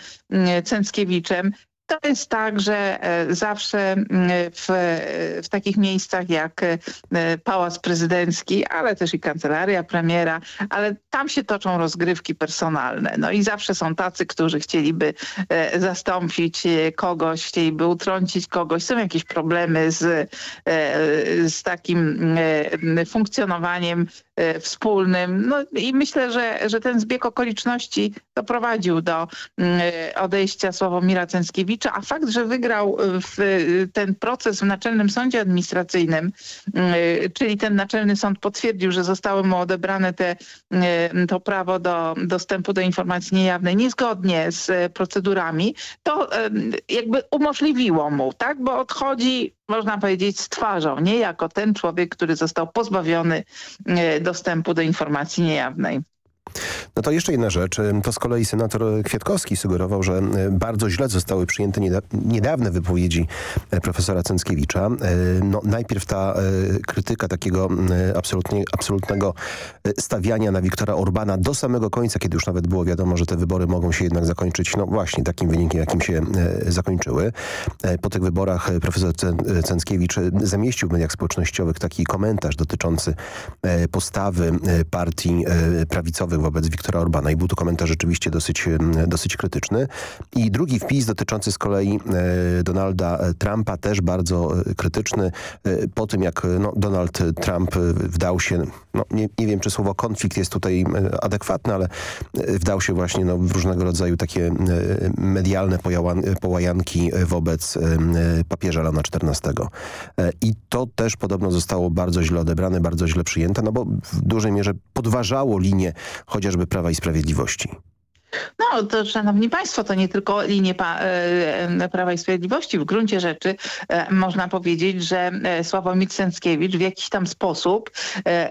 Cęckiewiczem. To jest tak, że e, zawsze mm, w, w takich miejscach jak e, Pałac Prezydencki, ale też i Kancelaria Premiera, ale tam się toczą rozgrywki personalne. No i zawsze są tacy, którzy chcieliby e, zastąpić kogoś, chcieliby utrącić kogoś. Są jakieś problemy z, z takim funkcjonowaniem wspólnym. No i myślę, że, że ten zbieg okoliczności doprowadził do mm, odejścia Sławomira Cęckiewicza, a fakt, że wygrał w ten proces w Naczelnym Sądzie Administracyjnym, czyli ten Naczelny Sąd potwierdził, że zostało mu odebrane te, to prawo do dostępu do informacji niejawnej niezgodnie z procedurami, to jakby umożliwiło mu, tak, bo odchodzi można powiedzieć, z twarzą, nie jako ten człowiek, który został pozbawiony e, dostępu do informacji niejawnej. No to jeszcze jedna rzecz. To z kolei senator Kwiatkowski sugerował, że bardzo źle zostały przyjęte niedawne wypowiedzi e, profesora Cęckiewicza. E, no, najpierw ta e, krytyka takiego absolutnie, absolutnego stawiania na Wiktora Orbana do samego końca, kiedy już nawet było wiadomo, że te wybory mogą się jednak zakończyć no właśnie takim wynikiem, jakim się zakończyły. Po tych wyborach profesor Cęckiewicz zamieścił w mediach społecznościowych taki komentarz dotyczący postawy partii prawicowych wobec Wiktora Orbana i był to komentarz rzeczywiście dosyć, dosyć krytyczny. I drugi wpis dotyczący z kolei e, Donalda Trumpa też bardzo e, krytyczny e, po tym jak no, Donald Trump wdał się, no, nie, nie wiem czy słowo konflikt jest tutaj adekwatne, ale wdał się właśnie no, w różnego rodzaju takie medialne połajanki wobec papieża Lana XIV. I to też podobno zostało bardzo źle odebrane, bardzo źle przyjęte, no bo w dużej mierze podważało linię chociażby Prawa i Sprawiedliwości. No to szanowni państwo, to nie tylko linie e, Prawa i Sprawiedliwości. W gruncie rzeczy e, można powiedzieć, że e, Sławomir Cęckiewicz w jakiś tam sposób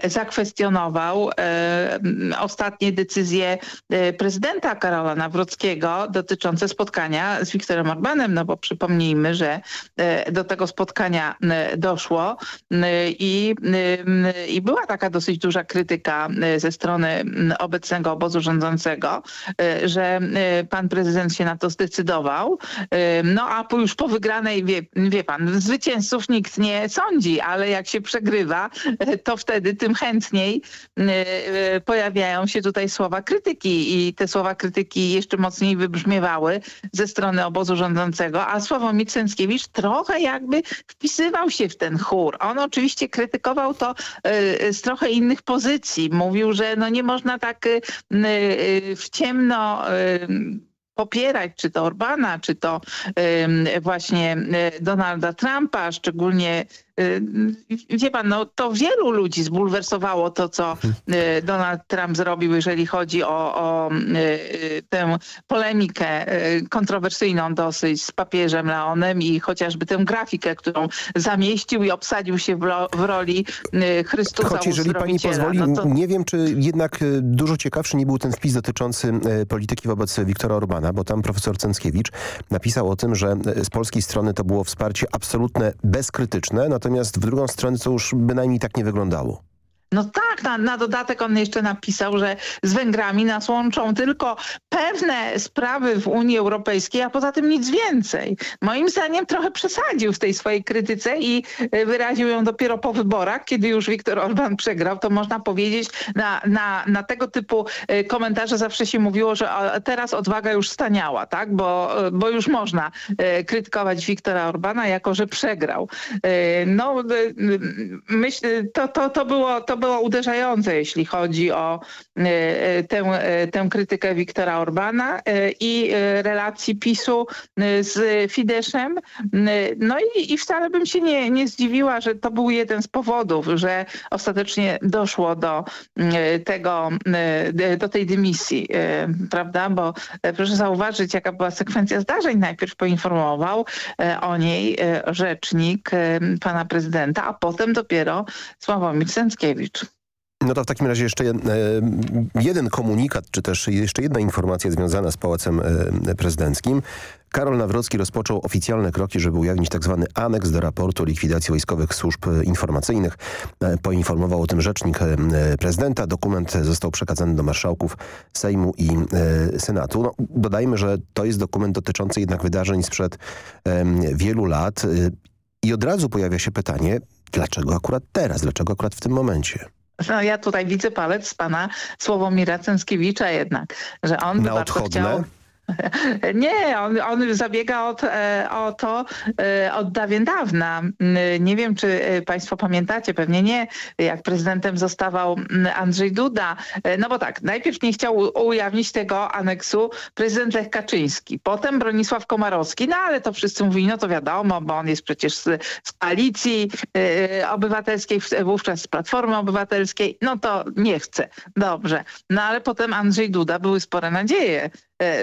zakwestionował ostatnie decyzje prezydenta Karola Nawrockiego dotyczące spotkania z Wiktorem Orbanem, no bo przypomnijmy, że do tego spotkania doszło i, i była taka dosyć duża krytyka ze strony obecnego obozu rządzącego, że y, pan prezydent się na to zdecydował. Y, no a już po wygranej, wie, wie pan, zwycięzców nikt nie sądzi, ale jak się przegrywa, y, to wtedy tym chętniej pojawiają się tutaj słowa krytyki i te słowa krytyki jeszcze mocniej wybrzmiewały ze strony obozu rządzącego, a Sławomir Cęckiewicz trochę jakby wpisywał się w ten chór. On oczywiście krytykował to z trochę innych pozycji. Mówił, że no nie można tak w ciemno popierać, czy to Orbana, czy to właśnie Donalda Trumpa, szczególnie Wie pan, no to wielu ludzi zbulwersowało to, co Donald Trump zrobił, jeżeli chodzi o, o tę polemikę kontrowersyjną dosyć z papieżem Leonem i chociażby tę grafikę, którą zamieścił i obsadził się w, w roli Chrystusa Choć jeżeli pani pozwoli, no to... nie wiem, czy jednak dużo ciekawszy nie był ten wpis dotyczący polityki wobec Wiktora Orbana, bo tam profesor Cęckiewicz napisał o tym, że z polskiej strony to było wsparcie absolutne, bezkrytyczne, natomiast w drugą stronę to już bynajmniej tak nie wyglądało. No tak, na, na, dodatek on jeszcze napisał, że z Węgrami nas łączą tylko pewne sprawy w Unii Europejskiej, a poza tym nic więcej. Moim zdaniem trochę przesadził w tej swojej krytyce i e, wyraził ją dopiero po wyborach, kiedy już Viktor Orban przegrał. To można powiedzieć, na, na, na tego typu e, komentarze zawsze się mówiło, że teraz odwaga już staniała, tak? bo, e, bo już można krytykować Viktora Orbana, jako że przegrał. No, myśl, to, to, to było... To było uderzające, jeśli chodzi o e, e, tę, e, tę krytykę Wiktora Orbana i relacji PiSu z Fideszem. No i, i wcale bym się nie, nie zdziwiła, że to był jeden z powodów, że ostatecznie doszło do tego, do tej dymisji, prawda? Bo proszę zauważyć, jaka była sekwencja zdarzeń. Najpierw poinformował o niej rzecznik pana prezydenta, a potem dopiero Sławomir Sęckiewicz. No to w takim razie jeszcze jeden komunikat, czy też jeszcze jedna informacja związana z Pałacem e, Prezydenckim. Karol Nawrocki rozpoczął oficjalne kroki, żeby ujawnić tzw. Tak aneks do raportu o likwidacji wojskowych służb informacyjnych. E, poinformował o tym rzecznik e, prezydenta. Dokument został przekazany do marszałków Sejmu i Senatu. No, dodajmy, że to jest dokument dotyczący jednak wydarzeń sprzed wielu lat. I od razu pojawia się pytanie, dlaczego akurat teraz, dlaczego akurat w tym momencie? No ja tutaj widzę palec z pana Sławomira Cęckiewicza jednak, że on Na bardzo chciał... Nie, on, on zabiega od, e, o to e, od dawien dawna. Nie wiem, czy e, państwo pamiętacie, pewnie nie, jak prezydentem zostawał Andrzej Duda. No bo tak, najpierw nie chciał ujawnić tego aneksu prezydent Lech Kaczyński, potem Bronisław Komarowski, no ale to wszyscy mówili, no to wiadomo, bo on jest przecież z, z koalicji obywatelskiej, wówczas z Platformy Obywatelskiej, no to nie chce. Dobrze. No ale potem Andrzej Duda, były spore nadzieje,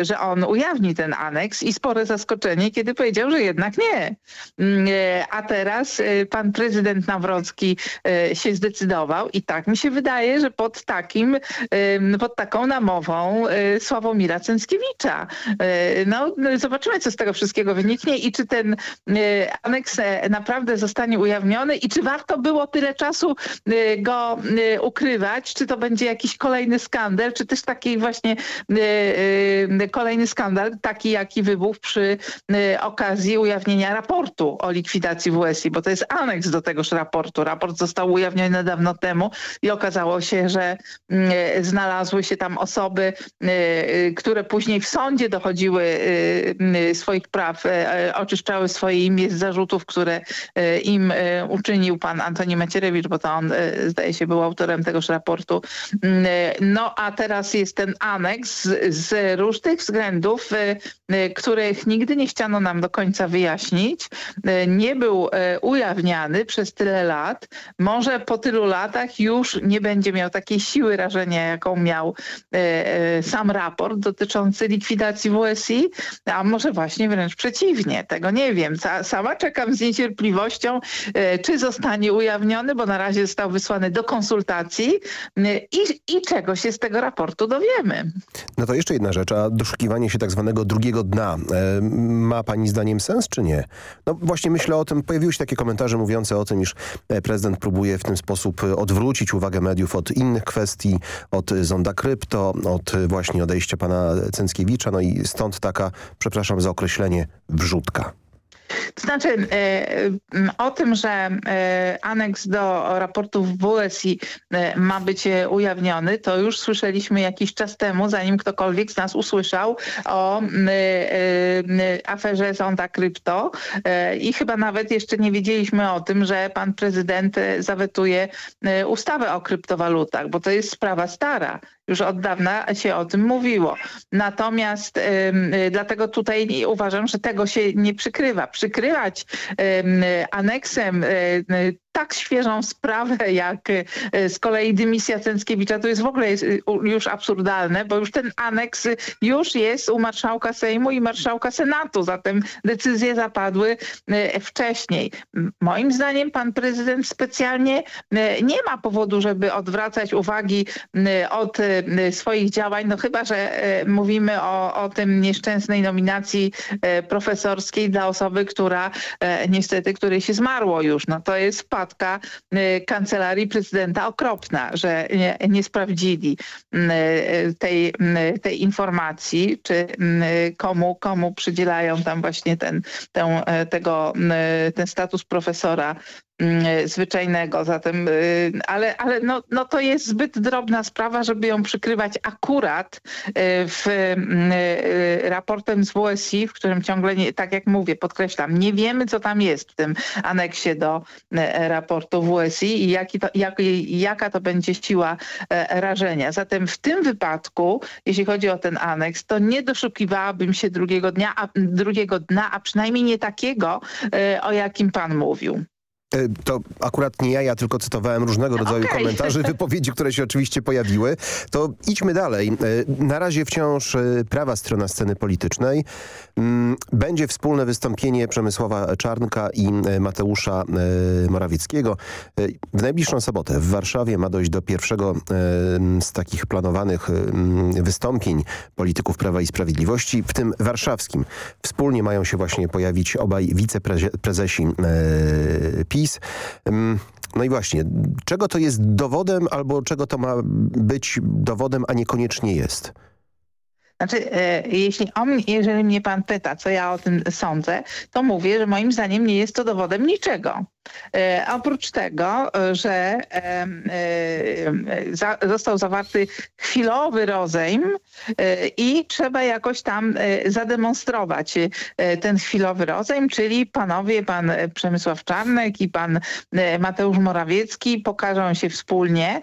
że on ujawni ten aneks i spore zaskoczenie, kiedy powiedział, że jednak nie. Mm, e, a teraz e, pan prezydent Nawrocki się zdecydował i tak mi się wydaje, że pod takim, pod taką namową Sławomira Cęckiewicza. No, zobaczymy, co z tego wszystkiego wyniknie i czy ten aneks naprawdę zostanie ujawniony i czy warto było tyle czasu go ukrywać, czy to będzie jakiś kolejny skandal, czy też taki właśnie kolejny skandal, taki jaki wybuchł przy y, okazji ujawnienia raportu o likwidacji WSI, bo to jest aneks do tegoż raportu. Raport został ujawniony dawno temu i okazało się, że y, znalazły się tam osoby, które później w sądzie dochodziły swoich praw, oczyszczały swoje imię z zarzutów, które im uczynił pan Antoni Macierewicz, bo to on zdaje się był autorem tegoż raportu. No a teraz jest ten aneks z, z różnych względów, y, y, których nigdy nie chciano nam do końca wyjaśnić, y, nie był ujawniany przez tyle lat. Może po tylu latach już nie będzie miał takiej siły rażenia, jaką miał sam raport dotyczący likwidacji WSI, a może właśnie wręcz przeciwnie. Tego nie wiem. Sama czekam z niecierpliwością, czy zostanie ujawniony, bo na razie został wysłany do konsultacji i, i czego się z tego raportu dowiemy. No to jeszcze jedna rzecz a doszukiwanie się tak zwanego drugiego dna e, ma pani zdaniem sens, czy nie? No właśnie myślę o tym, pojawiły się takie komentarze mówiące o tym, iż e, prezydent próbuje w ten sposób e, odwrócić uwagę mediów od innych kwestii, od zonda krypto, od właśnie odejścia pana Cęckiewicza, no i stąd taka, przepraszam za określenie, wrzutka. To znaczy o tym, że aneks do raportów WSI ma być ujawniony, to już słyszeliśmy jakiś czas temu, zanim ktokolwiek z nas usłyszał o aferze Zonda Krypto i chyba nawet jeszcze nie wiedzieliśmy o tym, że pan prezydent zawetuje ustawę o kryptowalutach, bo to jest sprawa stara. Już od dawna się o tym mówiło. Natomiast y, dlatego tutaj uważam, że tego się nie przykrywa. Przykrywać y, aneksem y, tak świeżą sprawę jak e, z kolei dymisja Cęckiewicza, to jest w ogóle e, już absurdalne, bo już ten aneks już jest u marszałka Sejmu i marszałka Senatu, zatem decyzje zapadły wcześniej. Moim zdaniem pan prezydent specjalnie nie ma powodu, żeby odwracać uwagi od swoich działań, no chyba, że mówimy o, o tym nieszczęsnej nominacji profesorskiej dla osoby, która niestety, której się zmarło już. No to jest wpadka Y, kancelarii prezydenta okropna, że nie, nie sprawdzili y, tej, y, tej informacji, czy komu, komu przydzielają tam właśnie ten, ten, tego, ten status profesora zwyczajnego. Zatem, y, ale, ale no, no to jest zbyt drobna sprawa, żeby ją przykrywać akurat y, w mm, y, raportem z WSI, w którym ciągle, nie, tak jak mówię, podkreślam, nie wiemy, co tam jest w tym aneksie do raportu WSI i jaki to, jak, jaka to będzie siła e, rażenia. Zatem w tym wypadku, jeśli chodzi o ten aneks, to nie doszukiwałabym się drugiego dnia, a, drugiego dna, a przynajmniej nie takiego, e, o jakim pan mówił. E, to akurat nie ja, ja tylko cytowałem różnego rodzaju okay. komentarzy, wypowiedzi, które się oczywiście pojawiły. To idźmy dalej. E, na razie wciąż e, prawa strona sceny politycznej. Mm, będzie wspólne wystąpienie Przemysława Czarnka i Mateusza Morawieckiego. W najbliższą sobotę w Warszawie ma dojść do pierwszego z takich planowanych wystąpień polityków Prawa i Sprawiedliwości, w tym warszawskim. Wspólnie mają się właśnie pojawić obaj wiceprezesi PiS. No i właśnie, czego to jest dowodem albo czego to ma być dowodem, a niekoniecznie jest? Znaczy, e, jeśli on, jeżeli mnie pan pyta, co ja o tym sądzę, to mówię, że moim zdaniem nie jest to dowodem niczego. E, oprócz tego, że e, za, został zawarty chwilowy rozejm i trzeba jakoś tam zademonstrować ten chwilowy rozejm, czyli panowie, pan Przemysław Czarnek i pan Mateusz Morawiecki pokażą się wspólnie,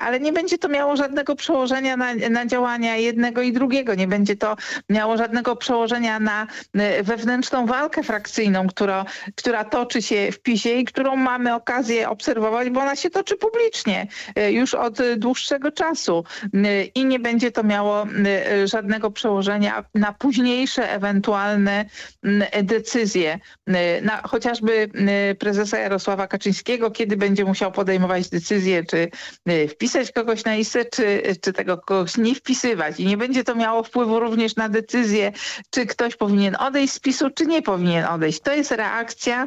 ale nie będzie to miało żadnego przełożenia na, na działania jednego i drugiego. Nie będzie to miało żadnego przełożenia na wewnętrzną walkę frakcyjną, która, która toczy się w PiSie i którą mamy okazję obserwować, bo ona się toczy publicznie e, już od dłuższego czasu. E, i nie będzie to miało żadnego przełożenia na późniejsze ewentualne decyzje, na chociażby prezesa Jarosława Kaczyńskiego, kiedy będzie musiał podejmować decyzję, czy wpisać kogoś na listę, czy, czy tego kogoś nie wpisywać. I nie będzie to miało wpływu również na decyzję, czy ktoś powinien odejść z PiSu, czy nie powinien odejść. To jest reakcja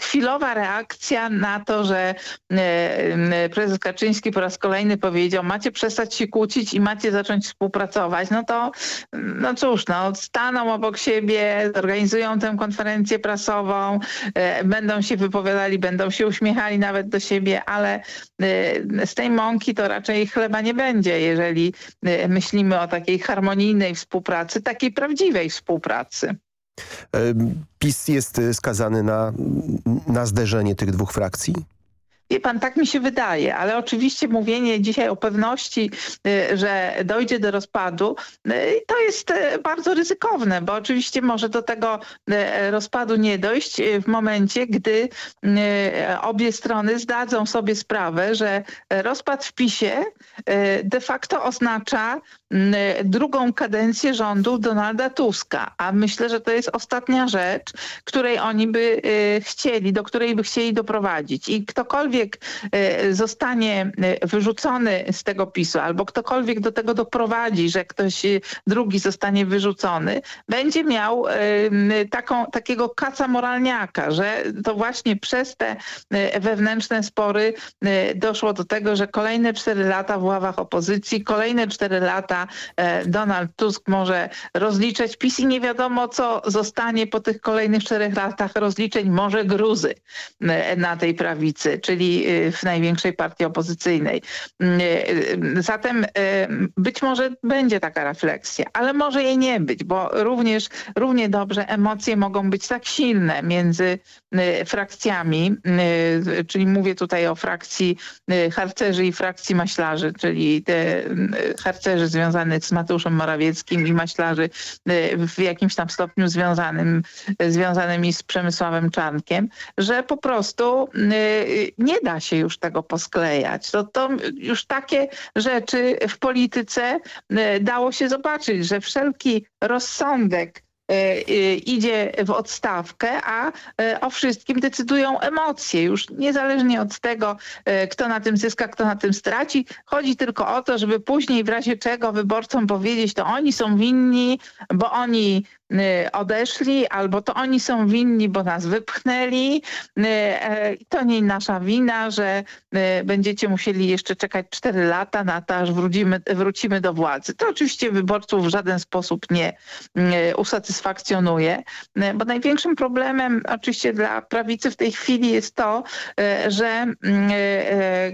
chwilowa chwilowa reakcja na to, że e, prezes Kaczyński po raz kolejny powiedział, macie przestać się kłócić i macie zacząć współpracować, no to no cóż, no, staną obok siebie, zorganizują tę konferencję prasową, e, będą się wypowiadali, będą się uśmiechali nawet do siebie, ale e, z tej mąki to raczej chleba nie będzie, jeżeli myślimy o takiej harmonijnej współpracy, takiej prawdziwej współpracy. PiS jest y, skazany na, na zderzenie tych dwóch frakcji? Wie pan, tak mi się wydaje, ale oczywiście mówienie dzisiaj o pewności, y, że dojdzie do rozpadu, y, to jest bardzo ryzykowne, bo oczywiście może do tego rozpadu nie dojść w momencie, gdy obie strony zdadzą sobie sprawę, że rozpad w PiSie de facto oznacza drugą kadencję rządu Donalda Tuska, a myślę, że to jest ostatnia rzecz, której oni by y, chcieli, do której by chcieli doprowadzić. I ktokolwiek ktokolwiek zostanie wyrzucony z tego PiSu albo ktokolwiek do tego doprowadzi, że ktoś drugi zostanie wyrzucony, będzie miał taką, takiego kaca moralniaka, że to właśnie przez te wewnętrzne spory doszło do tego, że kolejne cztery lata w ławach opozycji, kolejne cztery lata Donald Tusk może rozliczać PiS i nie wiadomo co zostanie po tych kolejnych czterech latach rozliczeń, może gruzy na tej prawicy, czyli w największej partii opozycyjnej. Zatem być może będzie taka refleksja, ale może jej nie być, bo również równie dobrze emocje mogą być tak silne między frakcjami, czyli mówię tutaj o frakcji harcerzy i frakcji maślarzy, czyli te harcerzy związanych z Mateuszem Morawieckim i maślarzy w jakimś tam stopniu związanym, związanymi z Przemysławem Czarnkiem, że po prostu nie da się już tego posklejać. To, to już takie rzeczy w polityce dało się zobaczyć, że wszelki rozsądek idzie w odstawkę, a e, o wszystkim decydują emocje. Już niezależnie od tego, kto na tym zyska, kto na tym straci. Chodzi tylko o to, żeby później w razie czego wyborcom powiedzieć, to oni są winni, bo oni Y, odeszli, albo to oni są winni, bo nas wypchnęli. Y, e, to nie nasza wina, że y, będziecie musieli jeszcze czekać 4 lata na to, aż wrócimy, wrócimy do władzy. To oczywiście wyborców w żaden sposób nie usatysfakcjonuje, bo największym problemem oczywiście dla prawicy w tej chwili jest to, że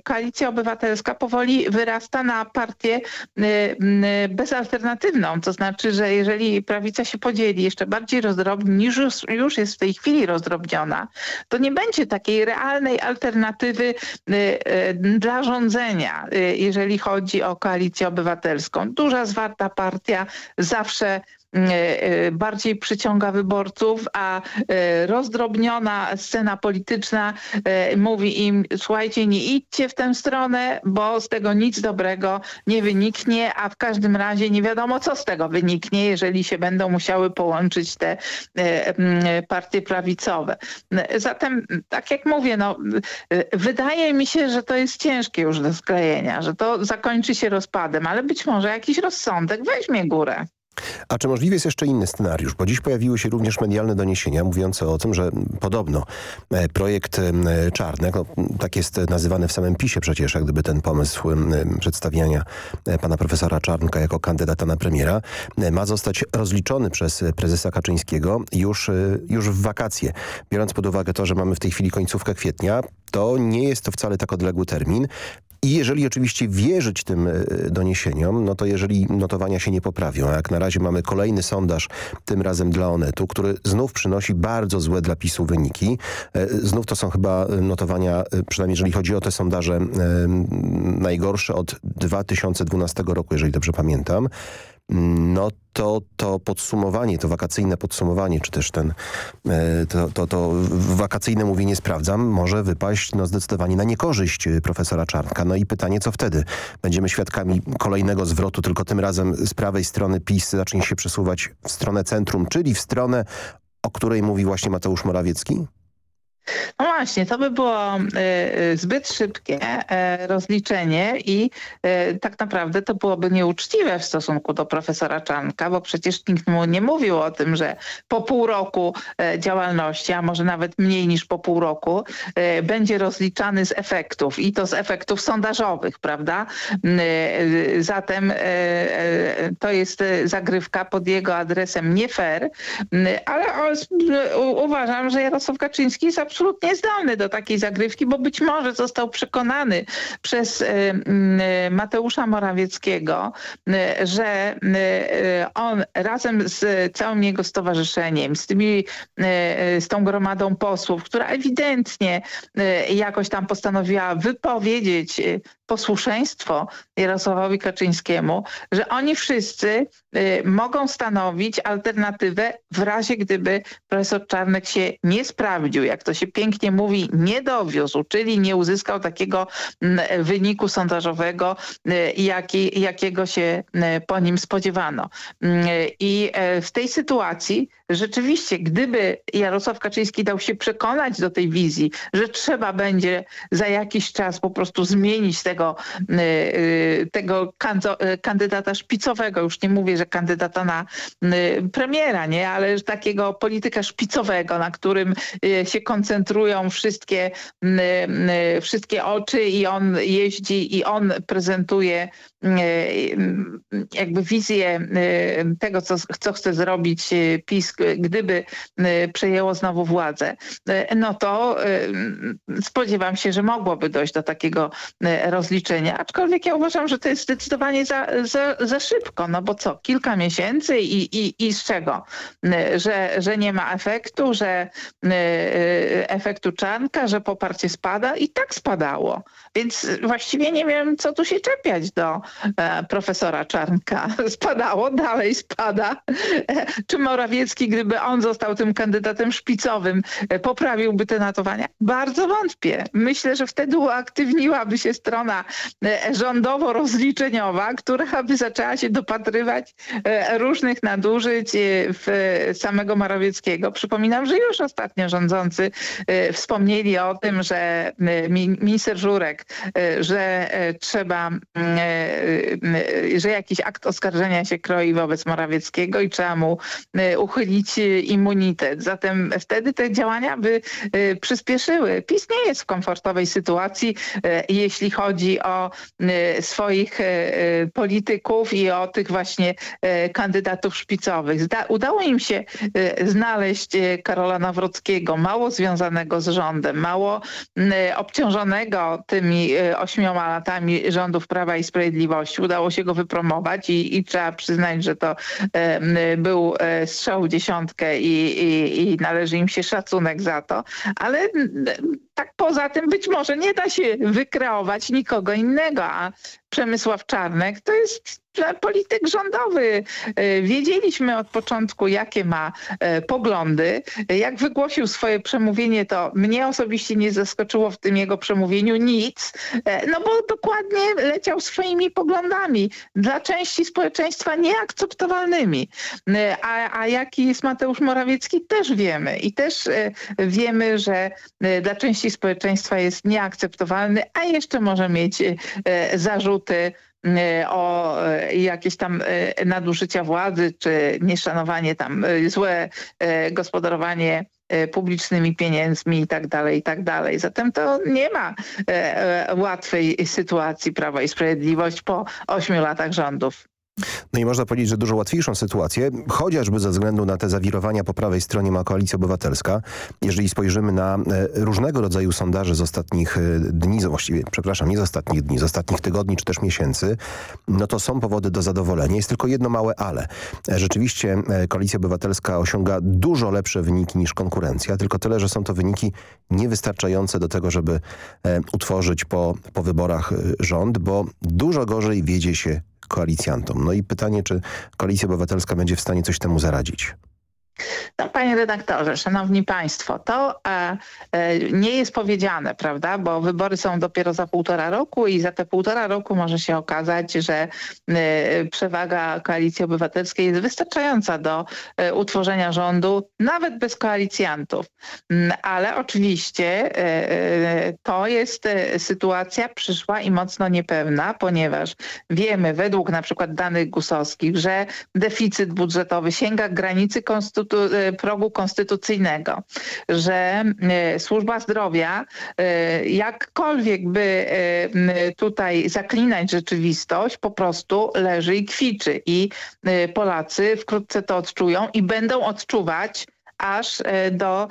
koalicja obywatelska powoli wyrasta na partię bezalternatywną. To znaczy, że jeżeli prawica się podzieli jeszcze bardziej rozdrobni niż już, już jest w tej chwili rozdrobniona, to nie będzie takiej realnej alternatywy y, y, dla rządzenia, y, jeżeli chodzi o koalicję obywatelską. Duża, zwarta partia zawsze bardziej przyciąga wyborców, a e, rozdrobniona scena polityczna mówi im, słuchajcie, nie idźcie w tę stronę, bo z tego nic dobrego nie wyniknie, a w każdym razie nie wiadomo, co z tego wyniknie, jeżeli się będą musiały połączyć te partie prawicowe. Zatem, tak jak mówię, no, wydaje mi się, że to jest ciężkie już do sklejenia, że to zakończy się rozpadem, ale być może jakiś rozsądek weźmie górę. A czy możliwy jest jeszcze inny scenariusz? Bo dziś pojawiły się również medialne doniesienia mówiące o tym, że podobno e, projekt e, Czarnek, no, tak jest nazywany w samym PiSie przecież, jak gdyby ten pomysł przedstawiania e, pana profesora Czarnka jako kandydata na premiera, ma zostać rozliczony przez prezesa Kaczyńskiego już, już w wakacje. Biorąc pod uwagę to, że mamy w tej chwili końcówkę kwietnia, to nie jest to wcale tak odległy termin. I jeżeli oczywiście wierzyć tym e, doniesieniom, no to jeżeli notowania się nie poprawią, a jak na razie mamy kolejny sondaż, tym razem dla Onetu, który znów przynosi bardzo złe dla PiSu wyniki. E, znów to są chyba notowania, e, przynajmniej jeżeli chodzi o te sondaże, najgorsze od 2012 roku, jeżeli dobrze pamiętam no to to podsumowanie, to wakacyjne podsumowanie, czy też ten, e, to, to, to wakacyjne mówienie sprawdzam, może wypaść no, zdecydowanie na niekorzyść e, profesora Czarnka. No i pytanie, co wtedy? Będziemy świadkami kolejnego zwrotu, tylko tym razem z prawej strony PiS zacznie się przesuwać w stronę centrum, czyli w stronę, o której mówi właśnie Mateusz Morawiecki? No właśnie, to by było y, zbyt szybkie y, rozliczenie i tak naprawdę to byłoby nieuczciwe w stosunku do profesora Czanka, bo przecież nikt mu nie mówił o tym, że po pół roku działalności, a może nawet mniej niż po pół roku, będzie rozliczany z efektów i to z efektów sondażowych, prawda? Zatem to jest zagrywka pod jego adresem nie fair, ale uważam, że Jarosław Kaczyński jest absolutnie zdolny do takiej zagrywki, bo być może został przekonany przez e, e, Mateusza Morawieckiego, e, że on razem z całym jego stowarzyszeniem, z, tymi, z tą gromadą posłów, która ewidentnie jakoś tam postanowiła wypowiedzieć posłuszeństwo Jarosławowi Kaczyńskiemu, że oni wszyscy mogą stanowić alternatywę w razie, gdyby profesor Czarnek się nie sprawdził, jak to się się pięknie mówi, nie dowiózł, czyli nie uzyskał takiego wyniku sondażowego, jaki, jakiego się po nim spodziewano. I w tej sytuacji rzeczywiście, gdyby Jarosław Kaczyński dał się przekonać do tej wizji, że trzeba będzie za jakiś czas po prostu zmienić tego, y, y, tego y, kandydata szpicowego, już nie mówię, że kandydata na premiera, nie, ale takiego polityka szpicowego, na którym się koncentrują wszystkie, wszystkie oczy i on jeździ i on prezentuje jakby wizję tego, co, co chce zrobić PiS gdyby przejęło znowu władzę, no to spodziewam się, że mogłoby dojść do takiego rozliczenia. Aczkolwiek ja uważam, że to jest zdecydowanie za, za, za szybko, no bo co, kilka miesięcy i, i, i z czego? Że, że nie ma efektu, że efektu czanka, że poparcie spada i tak spadało. Więc właściwie nie wiem, co tu się czepiać do e, profesora Czarnka. Spadało, dalej spada. E, czy Morawiecki gdyby on został tym kandydatem szpicowym, e, poprawiłby te notowania? Bardzo wątpię. Myślę, że wtedy uaktywniłaby się strona e, rządowo-rozliczeniowa, która by zaczęła się dopatrywać e, różnych nadużyć w samego Morawieckiego. Przypominam, że już ostatnio rządzący wspomnieli o tym, że minister Żurek, że trzeba, że jakiś akt oskarżenia się kroi wobec Morawieckiego i trzeba mu uchylić immunitet. Zatem wtedy te działania by y, przyspieszyły. PiS nie jest w komfortowej sytuacji, y, jeśli chodzi o y, swoich polityków i o tych właśnie kandydatów szpicowych. udało im się znaleźć Karola Nawrockiego, mało związanego z rządem, mało obciążonego tymi ośmioma latami rządów Prawa i Sprawiedliwości. Udało się go wypromować i, i trzeba przyznać, że to był strzał dziesiątki dziesiątkę i, i, i należy im się szacunek za to, ale tak poza tym być może nie da się wykreować nikogo innego, a Przemysław Czarnek to jest polityk rządowy. E, wiedzieliśmy od początku, jakie ma e, poglądy. Jak wygłosił swoje przemówienie, to mnie osobiście nie zaskoczyło w tym jego przemówieniu nic, e, no bo dokładnie leciał swoimi poglądami, dla części społeczeństwa nieakceptowalnymi. A, a jaki jest Mateusz Morawiecki też wiemy i też wiemy, że dla części społeczeństwa jest nieakceptowalny, a jeszcze może mieć zarzuty E, o e, jakieś tam e, nadużycia władzy, czy nieszanowanie tam, złe gospodarowanie publicznymi pieniędzmi i tak dalej, i tak dalej. Zatem to nie ma łatwej sytuacji Prawa i Sprawiedliwość po ośmiu latach rządów. No i można powiedzieć, że dużo łatwiejszą sytuację, chociażby ze względu na te zawirowania po prawej stronie ma Koalicja Obywatelska. Jeżeli spojrzymy na e, różnego rodzaju sondaże z ostatnich e, dni, właściwie, przepraszam, nie z ostatnich dni, z ostatnich tygodni czy też miesięcy, no to są powody do zadowolenia. Jest tylko jedno małe ale. E, rzeczywiście Koalicja Obywatelska osiąga dużo lepsze wyniki niż konkurencja, tylko tyle, że są to wyniki niewystarczające do tego, żeby utworzyć po, po wyborach rząd, bo dużo gorzej wiedzie się koalicjantom. No i pytanie, czy Koalicja Obywatelska będzie w stanie coś temu zaradzić? No, panie redaktorze, szanowni państwo, to e, e, nie jest powiedziane, prawda, bo wybory są dopiero za półtora roku i za te półtora roku może się okazać, że e, przewaga Koalicji Obywatelskiej jest wystarczająca do e, utworzenia rządu, nawet bez koalicjantów. Mm, ale oczywiście e, e, to jest sytuacja przyszła i mocno niepewna, ponieważ wiemy według na przykład danych gusowskich, że deficyt budżetowy sięga granicy konstytucyjnej E, progu konstytucyjnego, że e, służba zdrowia e, jakkolwiek by tutaj zaklinać rzeczywistość, po prostu leży i kwiczy. I Polacy wkrótce to odczują i będą odczuwać aż e, do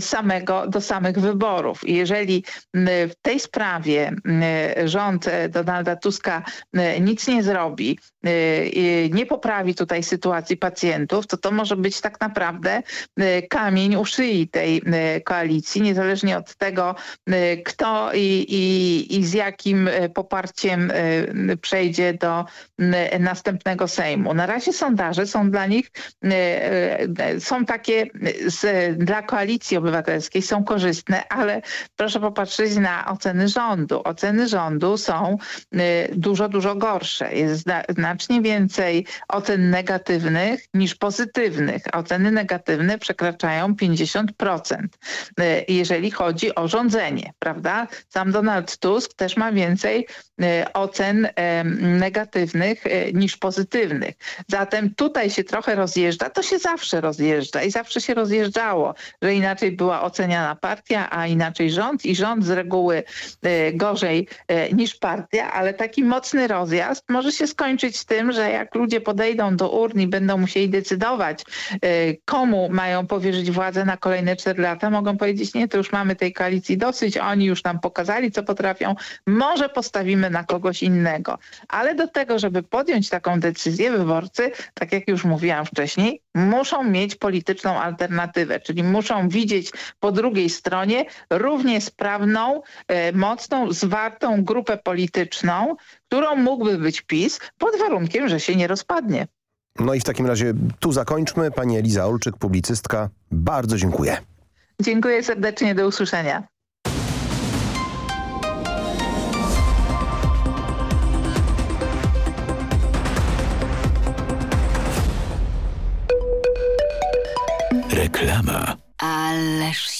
samego, do samych wyborów. jeżeli w tej sprawie rząd e, Donalda Tuska nic nie zrobi, nie poprawi tutaj sytuacji pacjentów, to to może być tak naprawdę kamień u szyi tej koalicji, niezależnie od tego, kto i, i, i z jakim poparciem przejdzie do następnego Sejmu. Na razie sondaże są dla nich, są takie z, dla Koalicji Obywatelskiej są korzystne, ale proszę popatrzeć na oceny rządu. Oceny rządu są y, dużo, dużo gorsze. Jest zna, znacznie więcej ocen negatywnych niż pozytywnych. Oceny negatywne przekraczają 50%, y, jeżeli chodzi o rządzenie, prawda? Sam Donald Tusk też ma więcej y, ocen negatywnych niż pozytywnych. Zatem tutaj się trochę rozjeżdża, to się zawsze rozjeżdża i zawsze się rozjeżdżało, że inaczej była oceniana partia, a inaczej rząd i rząd z reguły gorzej niż partia, ale taki mocny rozjazd może się skończyć tym, że jak ludzie podejdą do urn i będą musieli decydować, komu mają powierzyć władzę na kolejne 4 lata, mogą powiedzieć, nie, to już mamy tej koalicji dosyć, oni już nam pokazali, co potrafią, może postawimy na kogoś innego. Ale do tego, żeby podjąć taką decyzję, wyborcy, tak jak już mówiłam wcześniej, muszą mieć polityczną alternatywę, czyli muszą widzieć po drugiej stronie równie sprawną, mocną, zwartą grupę polityczną, którą mógłby być PiS pod warunkiem, że się nie rozpadnie. No i w takim razie tu zakończmy. Pani Eliza Olczyk, publicystka. Bardzo dziękuję. Dziękuję serdecznie. Do usłyszenia. Reklama. Ależ